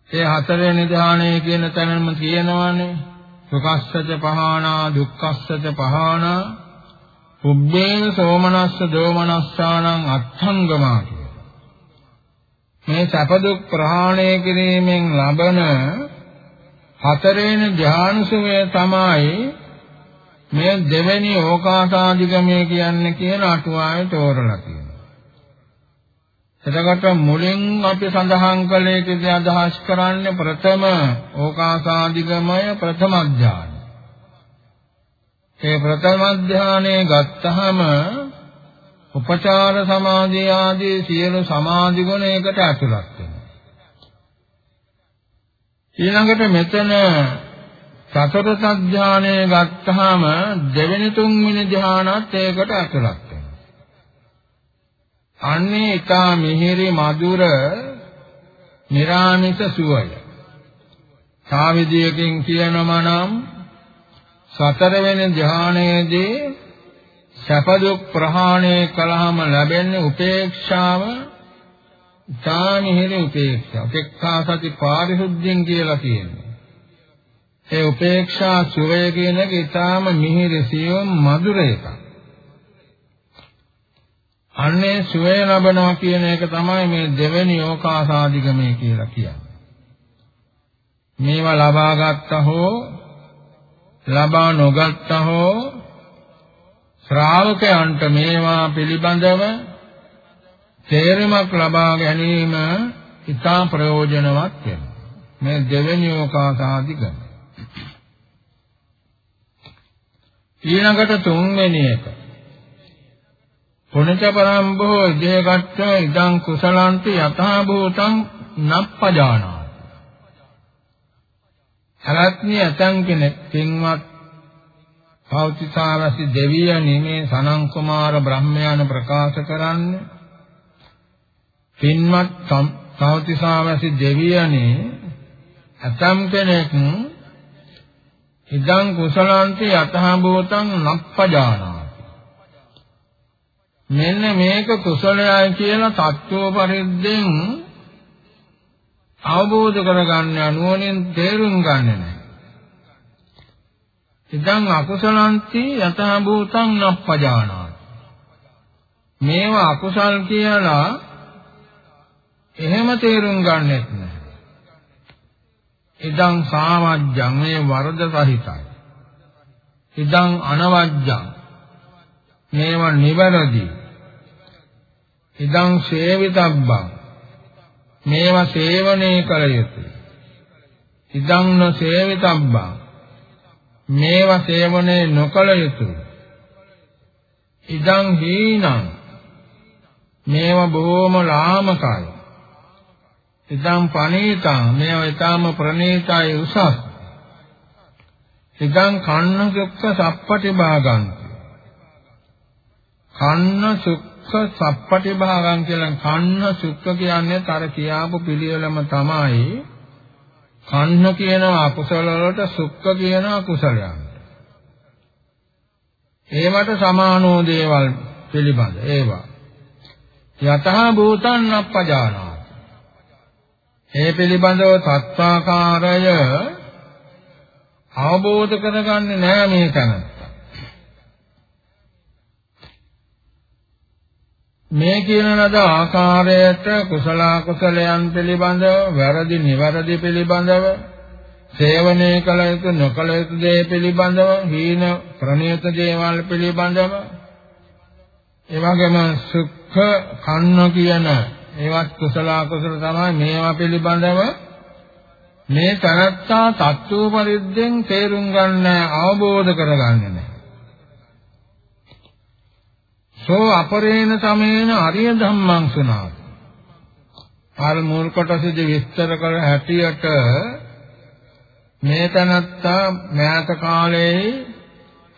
ඒ හතරවෙනි ධානය කියන තැනම කියනවානේ සුඛස්සච පහානා දුක්ඛස්සච පහානා උබ්බේන සෝමනස්ස දෝමනස්සානං අත්ථංගමා කියලා. මේ සැප දුක් ප්‍රහාණය කිරීමෙන් ලබන හතරවෙනි ධානසුවේ තමයි මේ දෙවෙනි ඕකාසාදිගමය කියන්නේ කියන අටුවාවේ තෝරලා තියෙන්නේ. එතකොට මුලින් අපි සඳහන් කළේ කිසි අදහස් කරන්නේ ප්‍රථම ඕකාසාදිගමය ප්‍රථම ඥාන. ඒ ප්‍රථම ඥානේ ගත්තහම උපචාර සමාධිය ආදී සියලු සමාධි ගුණ ඒකට ඇතුළත් වෙනවා. ඊළඟට මෙතන චතුර්ථ ඥානේ ගත්තහම දෙවෙනි තුන්වෙනි ධ්‍යානත් ඒකට ඇතුළත් අන්නේ ඊතා මිහිරි මధుර නිරාමිත සුවය. සාවිදියකින් කියනම නම් සතරවෙනි ධානයේදී සැප දුක් ප්‍රහාණය කළාම ලැබෙන උපේක්ෂාව ඊතා මිහිරි උපේක්ෂා. උපේක්ෂා සති පාරිශුද්ධියෙන් කියලා කියනවා. ඒ උපේක්ෂා සුවය කියන එක ඊටාම මිහිරි සියුම් මధుර එකක්. අන්නේ සුවය ලබනවා කියන එක තමයි මේ දෙවෙනි ඕකාසාදිගමේ කියලා කියන්නේ. මේවා ලබා ගත්තා හෝ ලබා නොගත්තා හෝ ශ්‍රාවකයන්ට මේවා පිළිබඳව තේරුමක් ලබා ගැනීම ඉතා ප්‍රයෝජනවත් වෙනවා. මේ දෙවෙනි ඕකාසාදිගම. ඊළඟට තුන්වෙනි එක පුණජ පරම්භෝ ඉදේගත්ත ඉදං කුසලන්ති යථා භූතං නප්පජානා. හරත්නි ඇතන් කෙනෙක් පින්වත් පෞතිසාරසි දෙවියනි මේ සනං කුමාර බ්‍රහ්මයාන ප්‍රකාශ කරන්නේ පින්වත් පෞතිසාරසි දෙවියනි ඇතම් කෙනෙක් ඉදං කුසලන්ති යථා භූතං නප්පජානා මෙන්න මේක කුසලයයි කියලා තත්ත්ව පරිද්දෙන් අවබෝධ කරගන්න අනුවණින් තේරුම් ගන්න නැහැ. ඉදං අකුසලන්ති යතහ භූතං නප්පජානාති. මේවා අකුසල් කියලා එහෙම තේරුම් ගන්නෙත් නැහැ. ඉදං සාමජ්ජං මේ වරද සහිතයි. ඉදං අනවජ්ජං මේවා නිවැරදි. ඉදං සේවිතබ්බං මේවා සේවනයේ කළ යුතුය. ඉදං නොසේවිතබ්බං මේවා සේවනයේ නොකළ යුතුය. ඉදං හීනං මේවා බොහොම ලාමකයි. ඉදං පනීතං මේවා ඊටාම ප්‍රණීතයි උසස්. ඉදං කන්න සුක්ඛ සප්පටි භාගන්ති. කන්න සුක්ඛ සප්පටි භාගං කියලා කන්න සුක්ඛ කියන්නේ තර කියාපු පිළිවෙලම තමයි. කන්න කියන අකුසල වලට සුක්ඛ කියන අකුසලයන්. ඒවට සමානෝ දේවල් පිළිබඳ ඒවා යතහ භූතං අපජානාති ඒ පිළිබඳව තත්වාකාරය අවබෝධ කරගන්නේ නැහැ මේ තැනත්තා මේ කියන ලද ආකාරයට කුසල කුසලයන් පිළිබඳව වැරදි නිවැරදි පිළිබඳව සේවනය කළ යුතු නොකළ යුතු දේ පිළිබඳව හීන ප්‍රණීත දේවල් පිළිබඳව එවැගේම සුඛ කන්න කියන ඒවත් කුසල අකුසල තමයි මේවා පිළිබඳව මේ තරත්තා තත්ත්ව පරිද්දෙන් තේරුම් ගන්න අවබෝධ කරගන්නේ නැහැ. සෝ අපරේණ සමේන අරිය ධම්මං සුනාති. ආල් මූල කොටසදී විස්තර කළ හැටියට මේ තනත්තා මෑත කාලයේ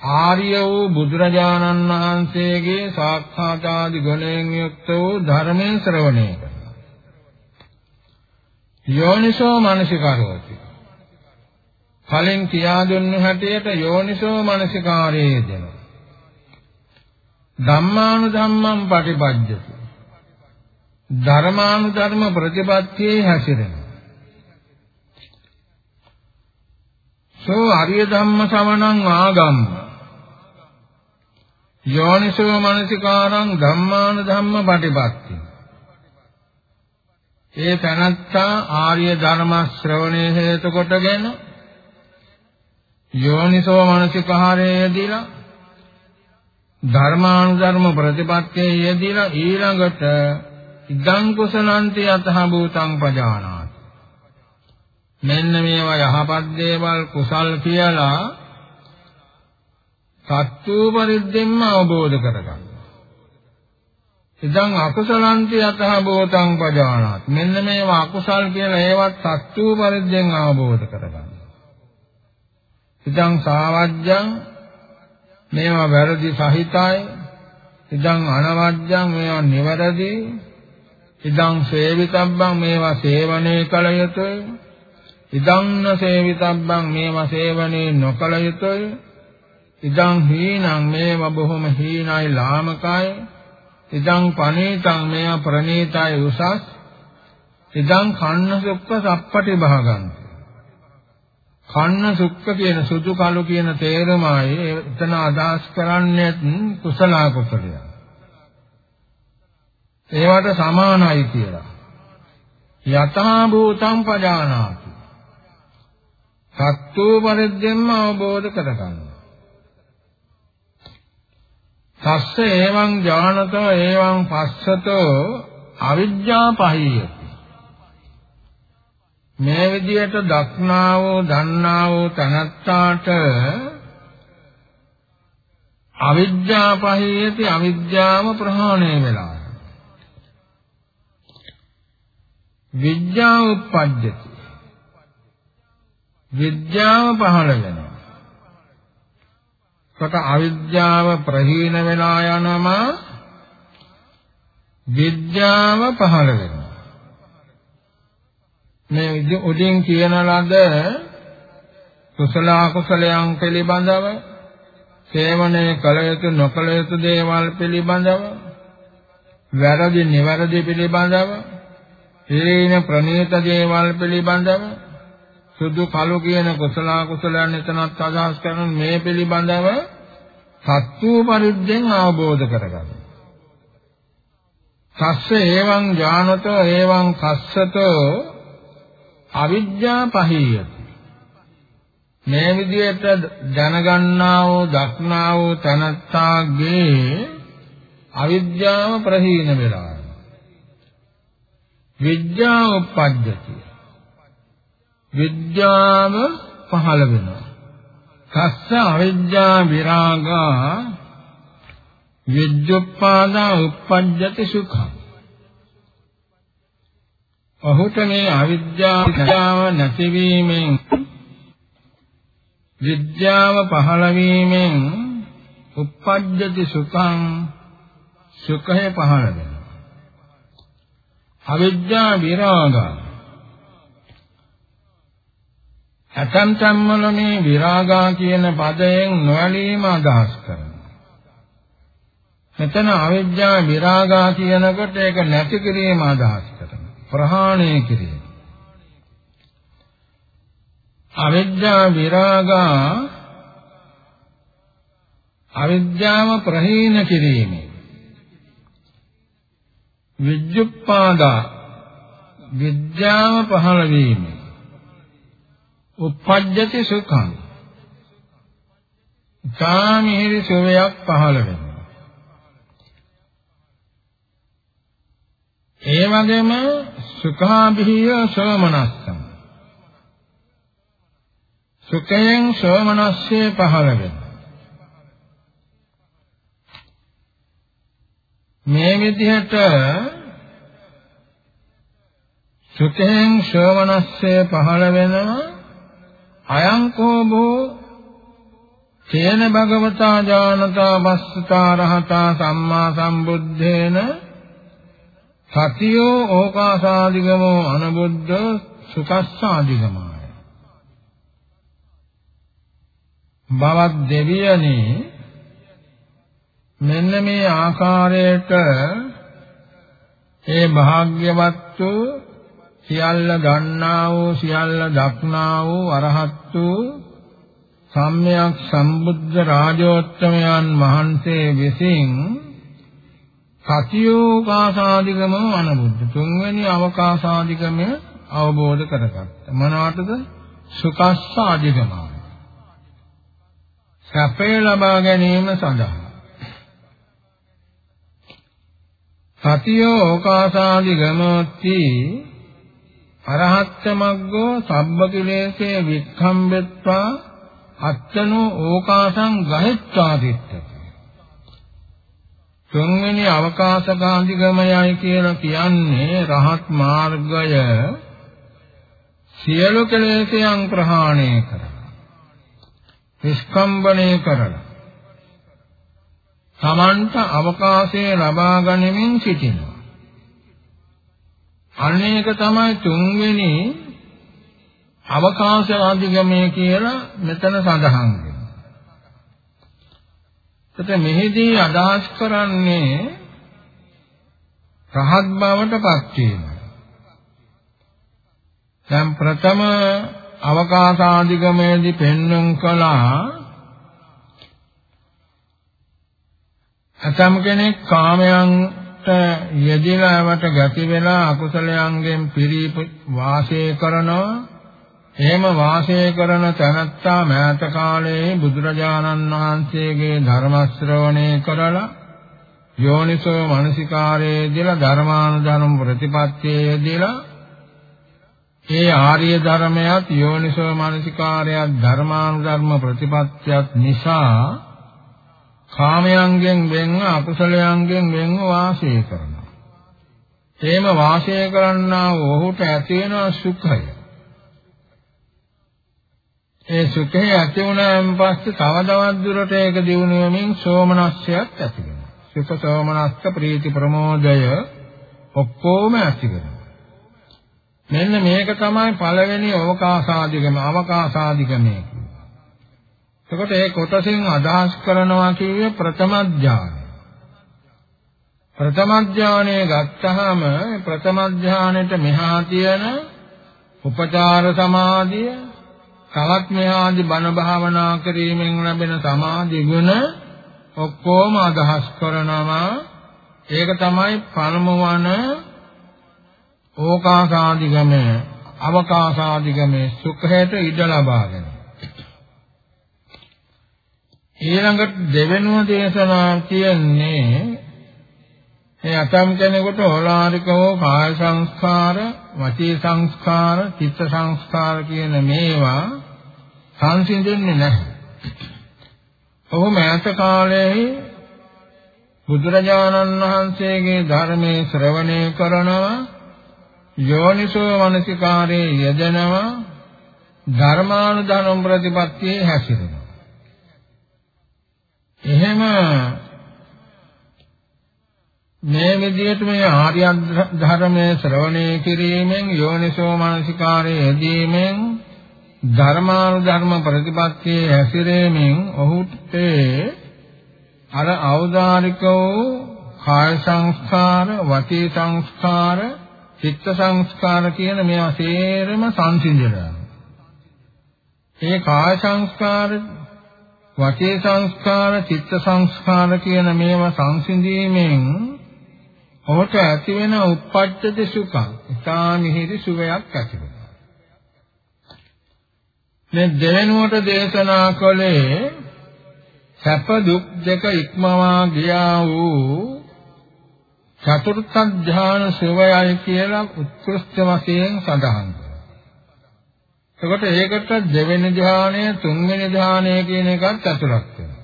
ආර්ය වූ බුදුරජාණන් වහන්සේගේ සාක්ෂාතාදි ගුණයෙන් යුක්ත වූ ධර්මයේ ශ්‍රවණය කරනවා. යෝනිසෝ මනසිකාරෝති. කලින් කියා දුන්නු හැටියට යෝනිසෝ මනසිකාරයේ දෙනවා. ධම්මානුධම්මං පටිපජ්ජති. ධර්මානුධර්ම ප්‍රතිපත්තියේ හැසිරෙනවා. සෝ ආර්ය ධම්ම ශ්‍රවණං ආගම්ම යෝනිසෝ මනසිකාරං ධම්මාන ධම්ම පටිපatti ඒ තනත්තා ආර්ය ධර්ම ශ්‍රවණය හේතු කොටගෙන යෝනිසෝ මනසිකාරයේ යෙදিলা ධර්මානුධර්ම ප්‍රතිපත්තියේ යෙදিলা ඊළඟට ඉදං කුසලන්ති අතහ භූතං පජානා මෙන්න මේවා යහපත් දේවල් කුසල් කියලා සත්‍ය පරිද්දෙන්ම අවබෝධ කරගන්න. ඉදන් අකුසලන්ති යතහ බෝතං පජානාත්. මෙන්න මේවා අකුසල් කියලා ඒවත් සත්‍ය පරිද්දෙන් අවබෝධ කරගන්න. ඉදන් සාවජ්ජං මේවා වැරදි සහිතයි. ඉදන් අනවජ්ජං මේවා නිවැරදි. ඉදන් සේවිතබ්බං මේවා සේවනයේ කල යුතුය. ඉදං සේවිතබ්බං මේවා සේවනේ නොකල යුතුය ඉදං හීනං මේවා බොහොම හීනයි ලාමකයි ඉදං පනීතං මේවා ප්‍රනීතයි උසස් ඉදං කන්න සුක්ඛ සප්පටි භාගං කන්න සුක්ඛ කියන සුදු කළු කියන තේරුමයි එතන අදහස් කරන්නේ කුසල කුසලය ඒවට සමානයි කියලා යතහා භූතං පජානාති සත්වෝ පරිද්දෙන්ම අවබෝධ කරගන්න. සස්ස එවං ඥානතෝ එවං පස්සතෝ අවිජ්ජා පහියති. මේ විදියට දක්නා වූ දන්නා වූ තනත්තාට අවිජ්ජා පහියති අවිජ්ජාම ප්‍රහාණය වෙලා. විද්‍යාව උප්පජ්ජති විද්‍යාව පහළ වෙනවා. කොට අවිද්‍යාව ප්‍රහීන වෙලා යනම විද්‍යාව පහළ වෙනවා. මේ උදින් කියන ලද කුසල අකුසලයන් පිළිබඳව සේවනය කළ යුතු නොකළ යුතු දේවල් පිළිබඳව වැරදි නිවැරදි පිළිබඳව හේන ප්‍රණීත දේවල් පිළිබඳව සුදු කළු කියන කුසල කුසලයන් එතනත් අදහස් කරන මේ පිළිබඳව සත්‍ය පරිද්දෙන් අවබෝධ කරගන්න. තස්ස එවං ඥානතෝ එවං කස්සතෝ අවිද්‍යා පහීයති මේ විදිහට දැනගන්නා වූ දක්නා වූ තනත්තාගේ අවිද්‍යාව ප්‍රහීන වෙලා. විද්‍යාව උප්පජ්ජති. විද්‍යාව පහළ වෙනවා. කස්ස අවිද්‍යා විරාගා. විද්‍යුප්පාදා උප්පජ්ජති සුඛං. ඔහුට මේ අවිද්‍යාව නැතිවීමෙන් විද්‍යාව පහළ වීමෙන් උප්පජ්ජති සුඛං සුඛය පහළ වෙනවා අවිද්‍යා විරාගා ඇතම් තම්වල මේ විරාගා කියන පදයෙන් නොඇලීම අදහස් කරනවා. මෙතන අවිද්‍යා විරාගා කියනකොට ඒක නැති කිරීම අදහස් කරනවා. ප්‍රහාණය කිරීම. අවිද්‍යා විරාගා අවිද්‍යාව ප්‍රහීන කිරීම. විජ්ජුප්පාදා විද්‍යාව පහළ වීම. උප්පජ්ජති සුඛං. කාමීරි සුවයක් පහළ වෙනවා. ඒ වගේම සුඛාභිය සෝමනස්සං. සුඛයෙන් සෝමනස්සේ පහළ වෙනවා. මේ විදිහට සුඛයෙන් සෝමනස්සේ පහළ වෙනවා අයං කෝබෝ තේන භගවතා ඥානතා වස්සතා රහතා සම්මා සම්බුද්ධේන සතියෝ ඕකාසාදිගමෝ අනබුද්ධ සුකස්සාදිගමාය බවත් දෙවියනි මෙන්න මේ ආකාරයට ඒ භාග්‍යවත් වූ සියල්ල ගන්නා වූ සියල්ල දක්නා වූ අරහත් වූ සම්්‍යක් සම්බුද්ධ රාජෝත්තමයන් වහන්සේ විසින් සතියෝකාසාදිකම අනුබුද්ධ තුන්වෙනි අවකාශාදිකමය අවබෝධ කරගත්තා. මොනවටද? සුඛස්සාදිකමයි. සැපේ ලබා ගැනීම සඳහා. සතියෝ ඕකාසාදිගමෝති අරහත් මග්ගෝ සබ්බ කිලේසේ වික්ඛම්බෙත්වා අත්තනෝ ඕකාසං ගහෙත්වා දිත්තති තුන්වෙනි අවකාශ ගාන්ධිගමයයි කියලා කියන්නේ රහත් මාර්ගය සියලු කෙලෙසයන් ප්‍රහාණය කරලා නිෂ්කම්බණය කරලා සමන්ත අවකාශය ලබා ගනිමින් සිටිනවා අනේක තමයි තුන්වෙනි අවකාශ අධිගමය කියලා මෙතන සඳහන් වෙනවා. එතකොට මෙහිදී අදහස් කරන්නේ රහත් බවට පත් වීම. දැන් ප්‍රථම අවකාශාධිගමයේදී පෙන්වුම් කළා අතම් කෙනෙක් කාමයන් යෙදিলাවට ගති වෙලා අකුසලයන්ගෙන් පිරී වාසය කරනවා එහෙම වාසය කරන තැනැත්තා මෑත කාලයේ බුදුරජාණන් වහන්සේගේ ධර්ම ශ්‍රවණය කරලා යෝනිසෝ මනසිකාරයේ දීලා ධර්මානුධර්ම ප්‍රතිපත්තියේ දීලා ඒ ආර්ය ධර්මයක් යෝනිසෝ මනසිකාරයක් ධර්මානුධර්ම ප්‍රතිපත්තියක් නිසා කාමයන්ගෙන් වෙන්ව අකුසලයන්ගෙන් වෙන්ව වාසය කරනවා. එහෙම වාසය කරන්නා වූ ඔහුට ඇති වෙන සුඛය. ඒ සුඛය ඇති වුණාන් පස්සේ තවදවත් දුරට ඒක දිනු වෙමින් සෝමනස්යක් ඇති වෙනවා. සුඛ සෝමනස්ස ප්‍රීති ප්‍රමෝදය ඔක්කොම ඇති වෙනවා. මෙන්න මේක තමයි පළවෙනි අවකාශාදිගම අවකාශාදිගමේ එතකොට ඒ කොටසින් අදහස් කරනවා කියේ ප්‍රථම ඥානය. ප්‍රථම ඥානය ගත්තහම ප්‍රථම ඥානෙට මෙහා තියෙන උපචාර සමාධිය තවත් මෙහාදී බණ භාවනා කිරීමෙන් ලැබෙන සමාධි ගුණ ඔක්කොම අදහස් කරනවා. ඒක තමයි පළමු වන ඕකාසාදිගමේ අවකාශාදිගමේ සුඛයට ඉඩ ලබාගෙන ඊළඟට දෙවෙනුව දේශනා කියන්නේ මේ අතම් කෙනෙකුට ඕලාරිකව කාය සංස්කාර, වචී සංස්කාර, චිත්ත සංස්කාර කියන මේවා සංසිඳෙන්නේ නැහැ. ඔහු මෑත කාලයේ බුදුරජාණන් වහන්සේගේ ධර්මයේ ශ්‍රවණය කරනවා යෝනිසෝ මනසිකාරයේ යෙදෙනවා ධර්මානුධර්ම ප්‍රතිපත්තියේ හැසිරෙනවා එහෙම මේ විදිහට මේ ආර්ය ධර්මයේ ශ්‍රවණය කිරීමෙන් යෝනිසෝ මනසිකාරයේ යෙදීමෙන් ධර්මානුධර්ම ප්‍රතිපත්තියේ හැසිරීමෙන් ඔහුට අර අවදානික වූ කාය සංස්කාර, වචී සංස්කාර, චිත්ත සංස්කාර කියන මේවා සේරම සංසිඳනවා. ඒ කාය සංස්කාර, වචේ සංස්කාර, චිත්ත සංස්කාර කියන මේවා සංසිඳීමෙන් ඔහුට ඇති වෙන උප්පච්චති සුඛං. ඊටා මිහිරි සුවයක් ඇති වෙනවා. මේ දෙවෙනුවට දේශනා කළේ සැප දුක් දෙක ඉක්මවා ගියා වූ චතුර්ථ ධාන සේවයයි කියලා උත්කෘෂ්ඨ වශයෙන් සඳහන් එතකොට ඒකට දෙවෙනි ධානය තුන්වෙනි ධානය කියන එකත් අතුලක් වෙනවා.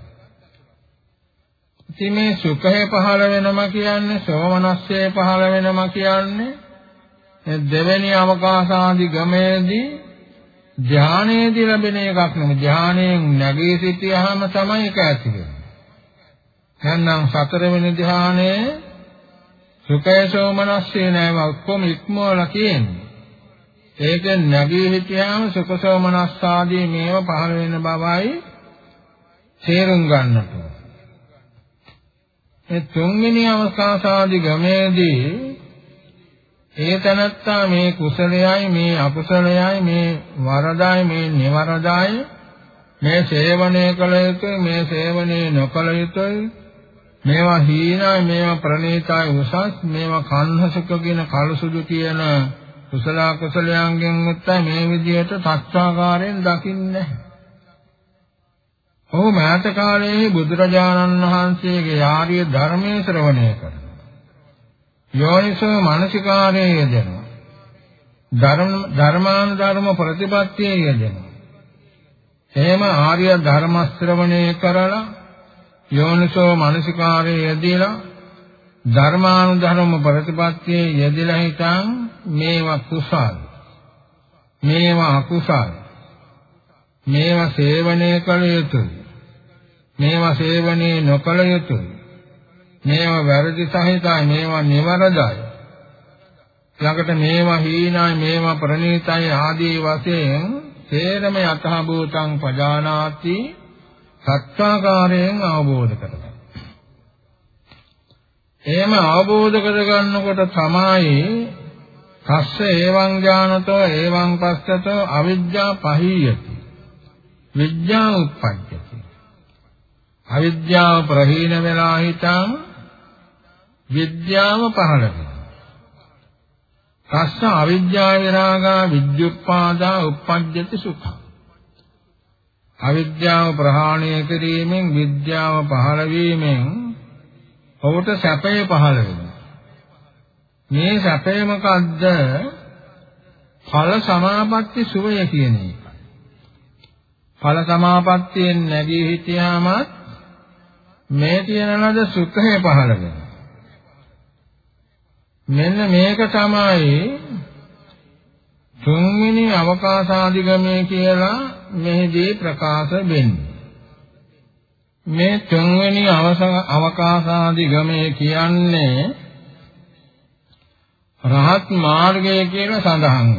ඉතින් මේ සුඛය පහළ වෙනවා කියන්නේ සෝමනස්සේ පහළ වෙනවා කියන්නේ දෙවෙනි අවකාශාදී ගමේදී ධානයේදී ලැබෙන එකක් නෙමෙයි ධානයෙන් නැගී සිටියාම තමයි ඒක ඇති වෙන්නේ. නැත්නම් සතරවෙනි ධානයේ සුඛය සෝමනස්සේ නෑව ඔක්කොම ඉක්මවලා කියන්නේ. ඒකෙන් නැගී හිටියාම සුඛ සෝමනස් ආදී මේව පහළ වෙන බවයි තේරුම් ගන්නට. ඒ තුන්වෙනි අවස්ථාසාදී ගමේදී ඒ තනත්තා මේ කුසලයයි මේ අකුසලයයි මේ වරදයි මේ නිවරදයි මේ සේවනය කළ යුතුයි මේ සේවනය නොකළ යුතුයි. මේවා හීනයි මේවා ප්‍රණීතයි උසස් මේවා කන්හසක කියන කලසුදු කියන කුසල කුසලයන්ගෙන් උත්තර මේ විදිහට සත්‍යාකාරයෙන් දකින්නේ. ඔහු මෑත කාලයේ බුදුරජාණන් වහන්සේගේ ආර්ය ධර්මයේ ශ්‍රවණය කරනවා. යෝනිසෝ මානසිකාරයේ යෙදෙනවා. ධර්ම ධර්මානුධර්ම ප්‍රතිපත්තියේ යෙදෙනවා. එහෙම ආර්ය ධර්ම ශ්‍රවණය කරලා යෝනිසෝ මානසිකාරයේ යෙදিলা ධර්මානුධර්ම ප්‍රතිපත්තියේ යෙදিলা හිටන් මේවා කුසල් මේවා අකුසල් මේවා සේවනය කළ යුතුයි මේවා සේවනය නොකළ යුතුයි මේවා වැරදි සහිතයි මේවා නිවරදයි ළඟට මේවා හීනයි මේවා ප්‍රණීතයි ආදී වශයෙන් තේරම යතහ භූතං පජානාති සත්‍යාකාරයෙන් අවබෝධ කරගන්න. එහෙම අවබෝධ කරගන්නකොට තමයි තස්ස එවං ඥානතෝ එවං පස්සතෝ අවිද්‍යා පහීයති. විද්‍යා උප්පජ්ජති. අවිද්‍යාව ප්‍රහීන වෙලා හිටන් විද්‍යාව පහළ වෙනවා. තස්ස අවිද්‍යා විරාගා විද්‍යුප්පාදා උප්පජ්ජති සුඛං. අවිද්‍යාව ප්‍රහාණය කිරීමෙන් විද්‍යාව පහළ වීමෙන් ඔහුට සැපය පහළ වෙනවා. මේ සැපය මොකද්ද? ඵල සමාපatti සුවය කියන එක. ඵල සමාපත්තියෙන් නැගී හිටියාම මේ තියෙන ලද සුඛය පහළ වෙනවා. මෙන්න මේක තමයි තුන්වෙනි අවකාශාදිගමේ කියලා මෙහිදී ප්‍රකාශ වෙන්නේ. මේ තුන්වෙනි අවකාශාදිගමේ කියන්නේ රහත් මාර්ගය කියලා සඳහන්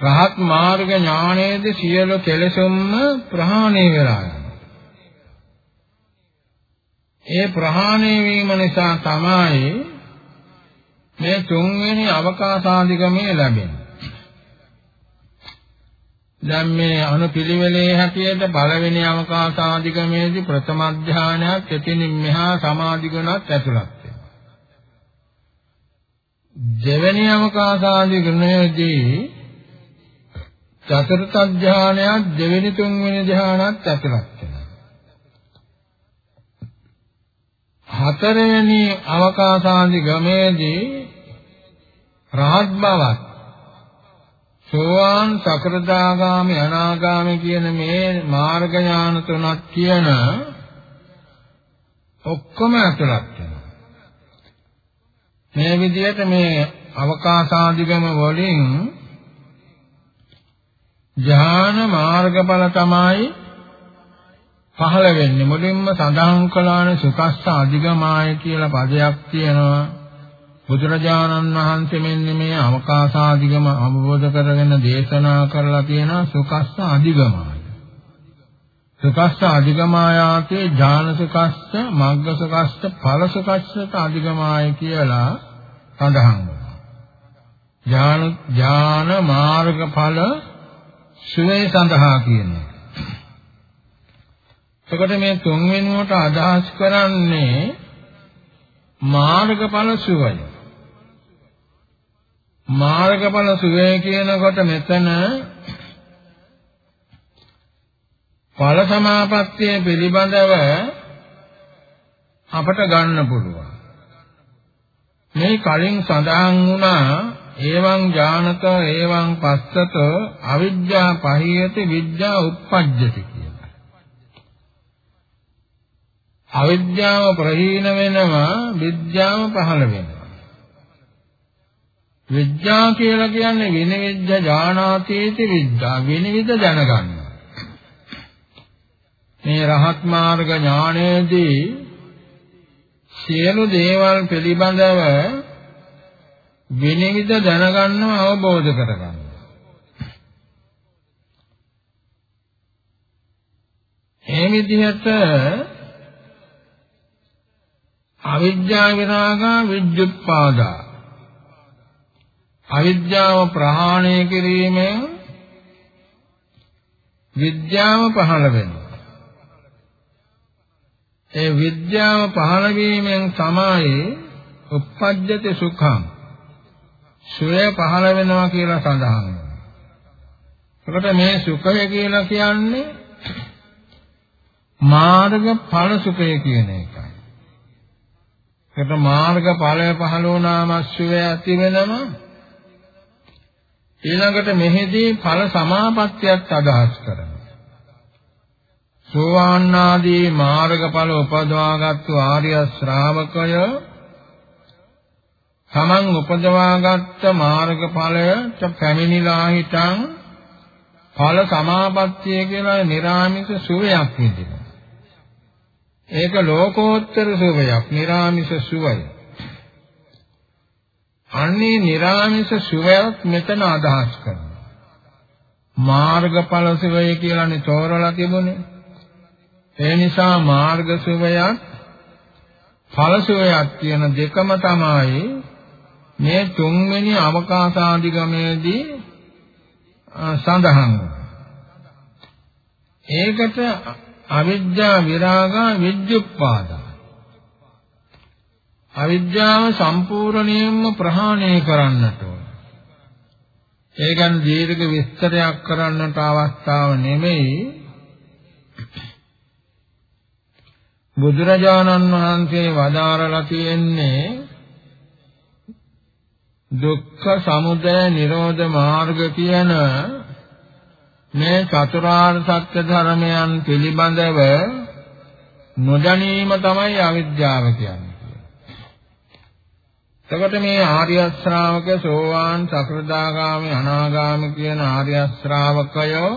රහත් මාර්ග ඥානයේදී සියලු කෙලෙසුම්ම ප්‍රහාණය වෙලා යනවා. ඒ ප්‍රහාණය වීම නිසා තමයි මේ තුන්වෙනි අවකාශාදිගමේ ලැබෙන්නේ. දැන් මේ අනුපිළිවෙලේ හැටියට පළවෙනි අවකාශාධිගමේදී ප්‍රථම ධානයක් එතිනින් මෙහා සමාධි ගුණත් ඇතුළත් වෙනවා. දෙවෙනි අවකාශාධිගමේදී චතුර්ථ ධානයක් දෙවෙනි තුන්වෙනි ධානයත් ඇතුළත් වෙනවා. හතරවෙනි අවකාශාධිගමේදී රහත් බවත් සෝවාන් සකෘදාගාමි අනාගාමි කියන මේ මාර්ග ඥාන තුනක් කියන ඔක්කොම ඇතුළත් වෙනවා. මේ විදිහට මේ අවකාශාදිගම වලින් ඥාන මාර්ගඵල තමයි පහළ වෙන්නේ. මුලින්ම සඳහන් කළානේ සුකස්ස අධිගමාය කියලා පදයක් තියෙනවා. බුදුරජාණන් වහන්සේ මෙන්න මේ අවකාශාදිගම අවබෝධ කරගෙන දේශනා කරලා තියෙන සුකස්ස අධිගමයි. සුකස්ස අධිගමායාතේ ඥාන සුකස්ස මග්ග සුකස්ස ඵල සුකස්සට අධිගමාය කියලා සඳහන් වෙනවා. ඥාන ඥාන මාර්ග ඵල සුවේ සඳහා කියන්නේ. එතකොට මේ තුන් වෙනුවට අදහස් කරන්නේ මාර්ගඵල සුවය. මාර්ගඵල සුවේ කියනකොට මෙතන ඵල සමාපත්තිය පිළිබඳව අපට ගන්න පුළුවන්. මේ කලින් සඳහන් වුණා ඒවං ඥානත ඒවං පස්සත අවිද්‍යා පහියති විද්‍යා උප්පජ්ජති කියලා. අවිද්‍යාව ප්‍රහීන වෙනවා විද්‍යාව පහළ වෙනවා. විද්‍යා කියලා කියන්නේ විනිවිද්‍ය ඥානාතීති විද්‍යා විනිවිද දැනගන්න. මේ රහත් මාර්ග ඥානයේදී සියලු දේවල් පිළිබඳව විනිවිද දැනගන්නව අවබෝධ කරගන්න. මේ විදිහට අවිද්‍යා විරාගා විද්‍යුත්පාදා අවිද්‍යාව ප්‍රහාණය කිරීමෙන් විද්‍යාව පහළ වෙනවා. ඒ විද්‍යාව පහළ වීමෙන් තමයි උප්පජ්ජති සුඛං සුවය පහළ වෙනවා කියලා සඳහන් වෙනවා. එතකොට මේ සුඛය කියලා කියන්නේ මාර්ග ඵල සුඛය කියන එකයි. ඒකට මාර්ග ඵලය පහළ වුණාම සුවය ඇති වෙනවා ඊළඟට මෙහිදී ඵල සමාපත්තියක් අදහස් කරනවා. සෝවාන් ආදී මාර්ගඵල උපදවාගත්තු ආර්ය ශ්‍රාවකය තමන් උපදවාගත්ත මාර්ගඵලයට පැමිණිලා හිටන් ඵල සමාපත්තිය කියලා නිර්ාමික සුවයක් විඳිනවා. ඒක ලෝකෝත්තර සුවයක්, නිර්ාමික සුවය. අන්නේ නිර්ාමිෂ සුවයක් මෙතන අදහස් කරනවා. මාර්ගඵල සුවය කියලානේ තෝරලා තිබුණේ. ඒ නිසා මාර්ග සුවයත් ඵල සුවයක් කියන දෙකම තමයි මේ තුන්වෙනි අවකාශාදිගමේදී සඳහන් ඒකට අවිද්‍යා විරාගා විද්‍යුප්පාදා අවිද්‍යාව සම්පූර්ණයෙන්ම ප්‍රහාණය කරන්නට ඕන. ඒ ගැන දීර්ඝ විස්තරයක් කරන්නට අවස්ථාව නෙමෙයි. බුදුරජාණන් වහන්සේ වදාරලා තියෙන්නේ දුක්ඛ සමුදය නිරෝධ මාර්ග කියන මේ චතුරාර්ය සත්‍ය ධර්මයන් පිළිබඳව නොදැනීම තමයි අවිද්‍යාව කියන්නේ. එතකොට මේ ආර්ය ශ්‍රාවක සෝවාන් සකෘදාගාමි අනාගාමි කියන ආර්ය ශ්‍රාවකයෝ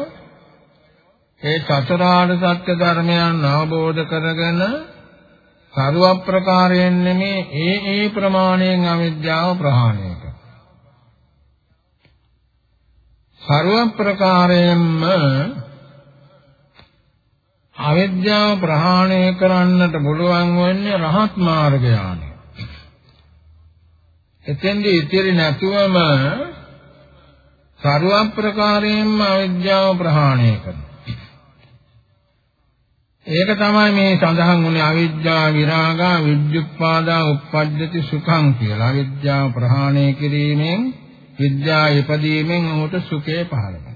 ඒ චතුරාර්ය සත්‍ය ධර්මයන් අවබෝධ කරගෙන සරුව ප්‍රකාරයෙන් නෙමේ ඒ ඒ ප්‍රමාණයෙන් අවිද්‍යාව ප්‍රහාණය කර. සරුව ප්‍රකාරයෙන්ම අවිද්‍යාව ප්‍රහාණය කරන්නට පුළුවන් වෙන්නේ රහත් මාර්ගයයි. එතෙන්දී ඉතිරි නැතුවම සර්ව ප්‍රකාරයෙන්ම අවිද්‍යාව ප්‍රහාණය කරනවා. ඒක තමයි මේ සඳහන් වුණේ අවිද්‍යා විරාගා විද්‍යුප්පාදා uppajjati සුඛං කියලා. අවිද්‍යාව ප්‍රහාණය කිරීමෙන් විද්‍යාව ඉපදීමෙන් ඔහුට සුඛය පහළ වෙනවා.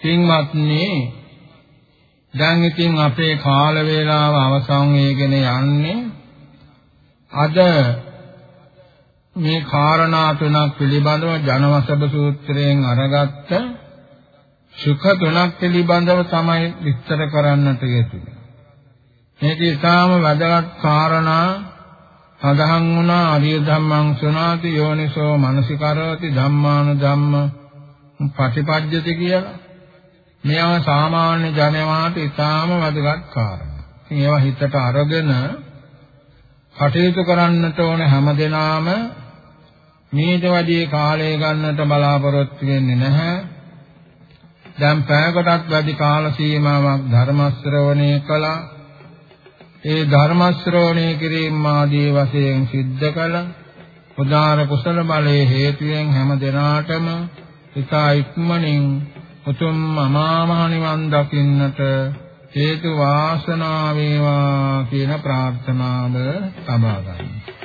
පින්වත්නි දැන් ඉතින් අපේ කාල වේලාව අවසන් වෙගෙන යන්නේ අද මේ කාරණා තුනක් පිළිබඳව ජනවසබ සූත්‍රයෙන් අරගත්ත සුඛ තුනක් පිළිබඳව තමයි විස්තර කරන්නට යෙදුනේ. මේක ඊටාම වැදගත් කාරණා සඳහන් වුණා අරිය ධම්මං සුණාති යෝනිසෝ මනසිකරෝති ධම්මාන ධම්ම පටිපජ්ජති කියලා. මේවා සාමාන්‍ය ජනයාට ඊටාම වැදගත් කාරණා. ඉතින් ඒවා හිතට අරගෙන කටයුතු කරන්නට ඕන හැමදෙනාම මේට වැඩි කාලය ගන්නට බලාපොරොත්තු වෙන්නේ නැහැ. දැන් පැයකටත් වැඩි කාල සීමාවක් ධර්ම ශ්‍රවණය කළා. ඒ ධර්ම ශ්‍රවණය කිරීම ආදී වශයෙන් සිද්ධ කළ උදාර කුසල බලයේ හේතුයෙන් හැම දිනාටම ඉතා ඉක්මනින් උතුම් අමාමහ නිවන් දකින්නට හේතු වාසනා වේවා කියන ප්‍රාර්ථනාව සබා ගන්න.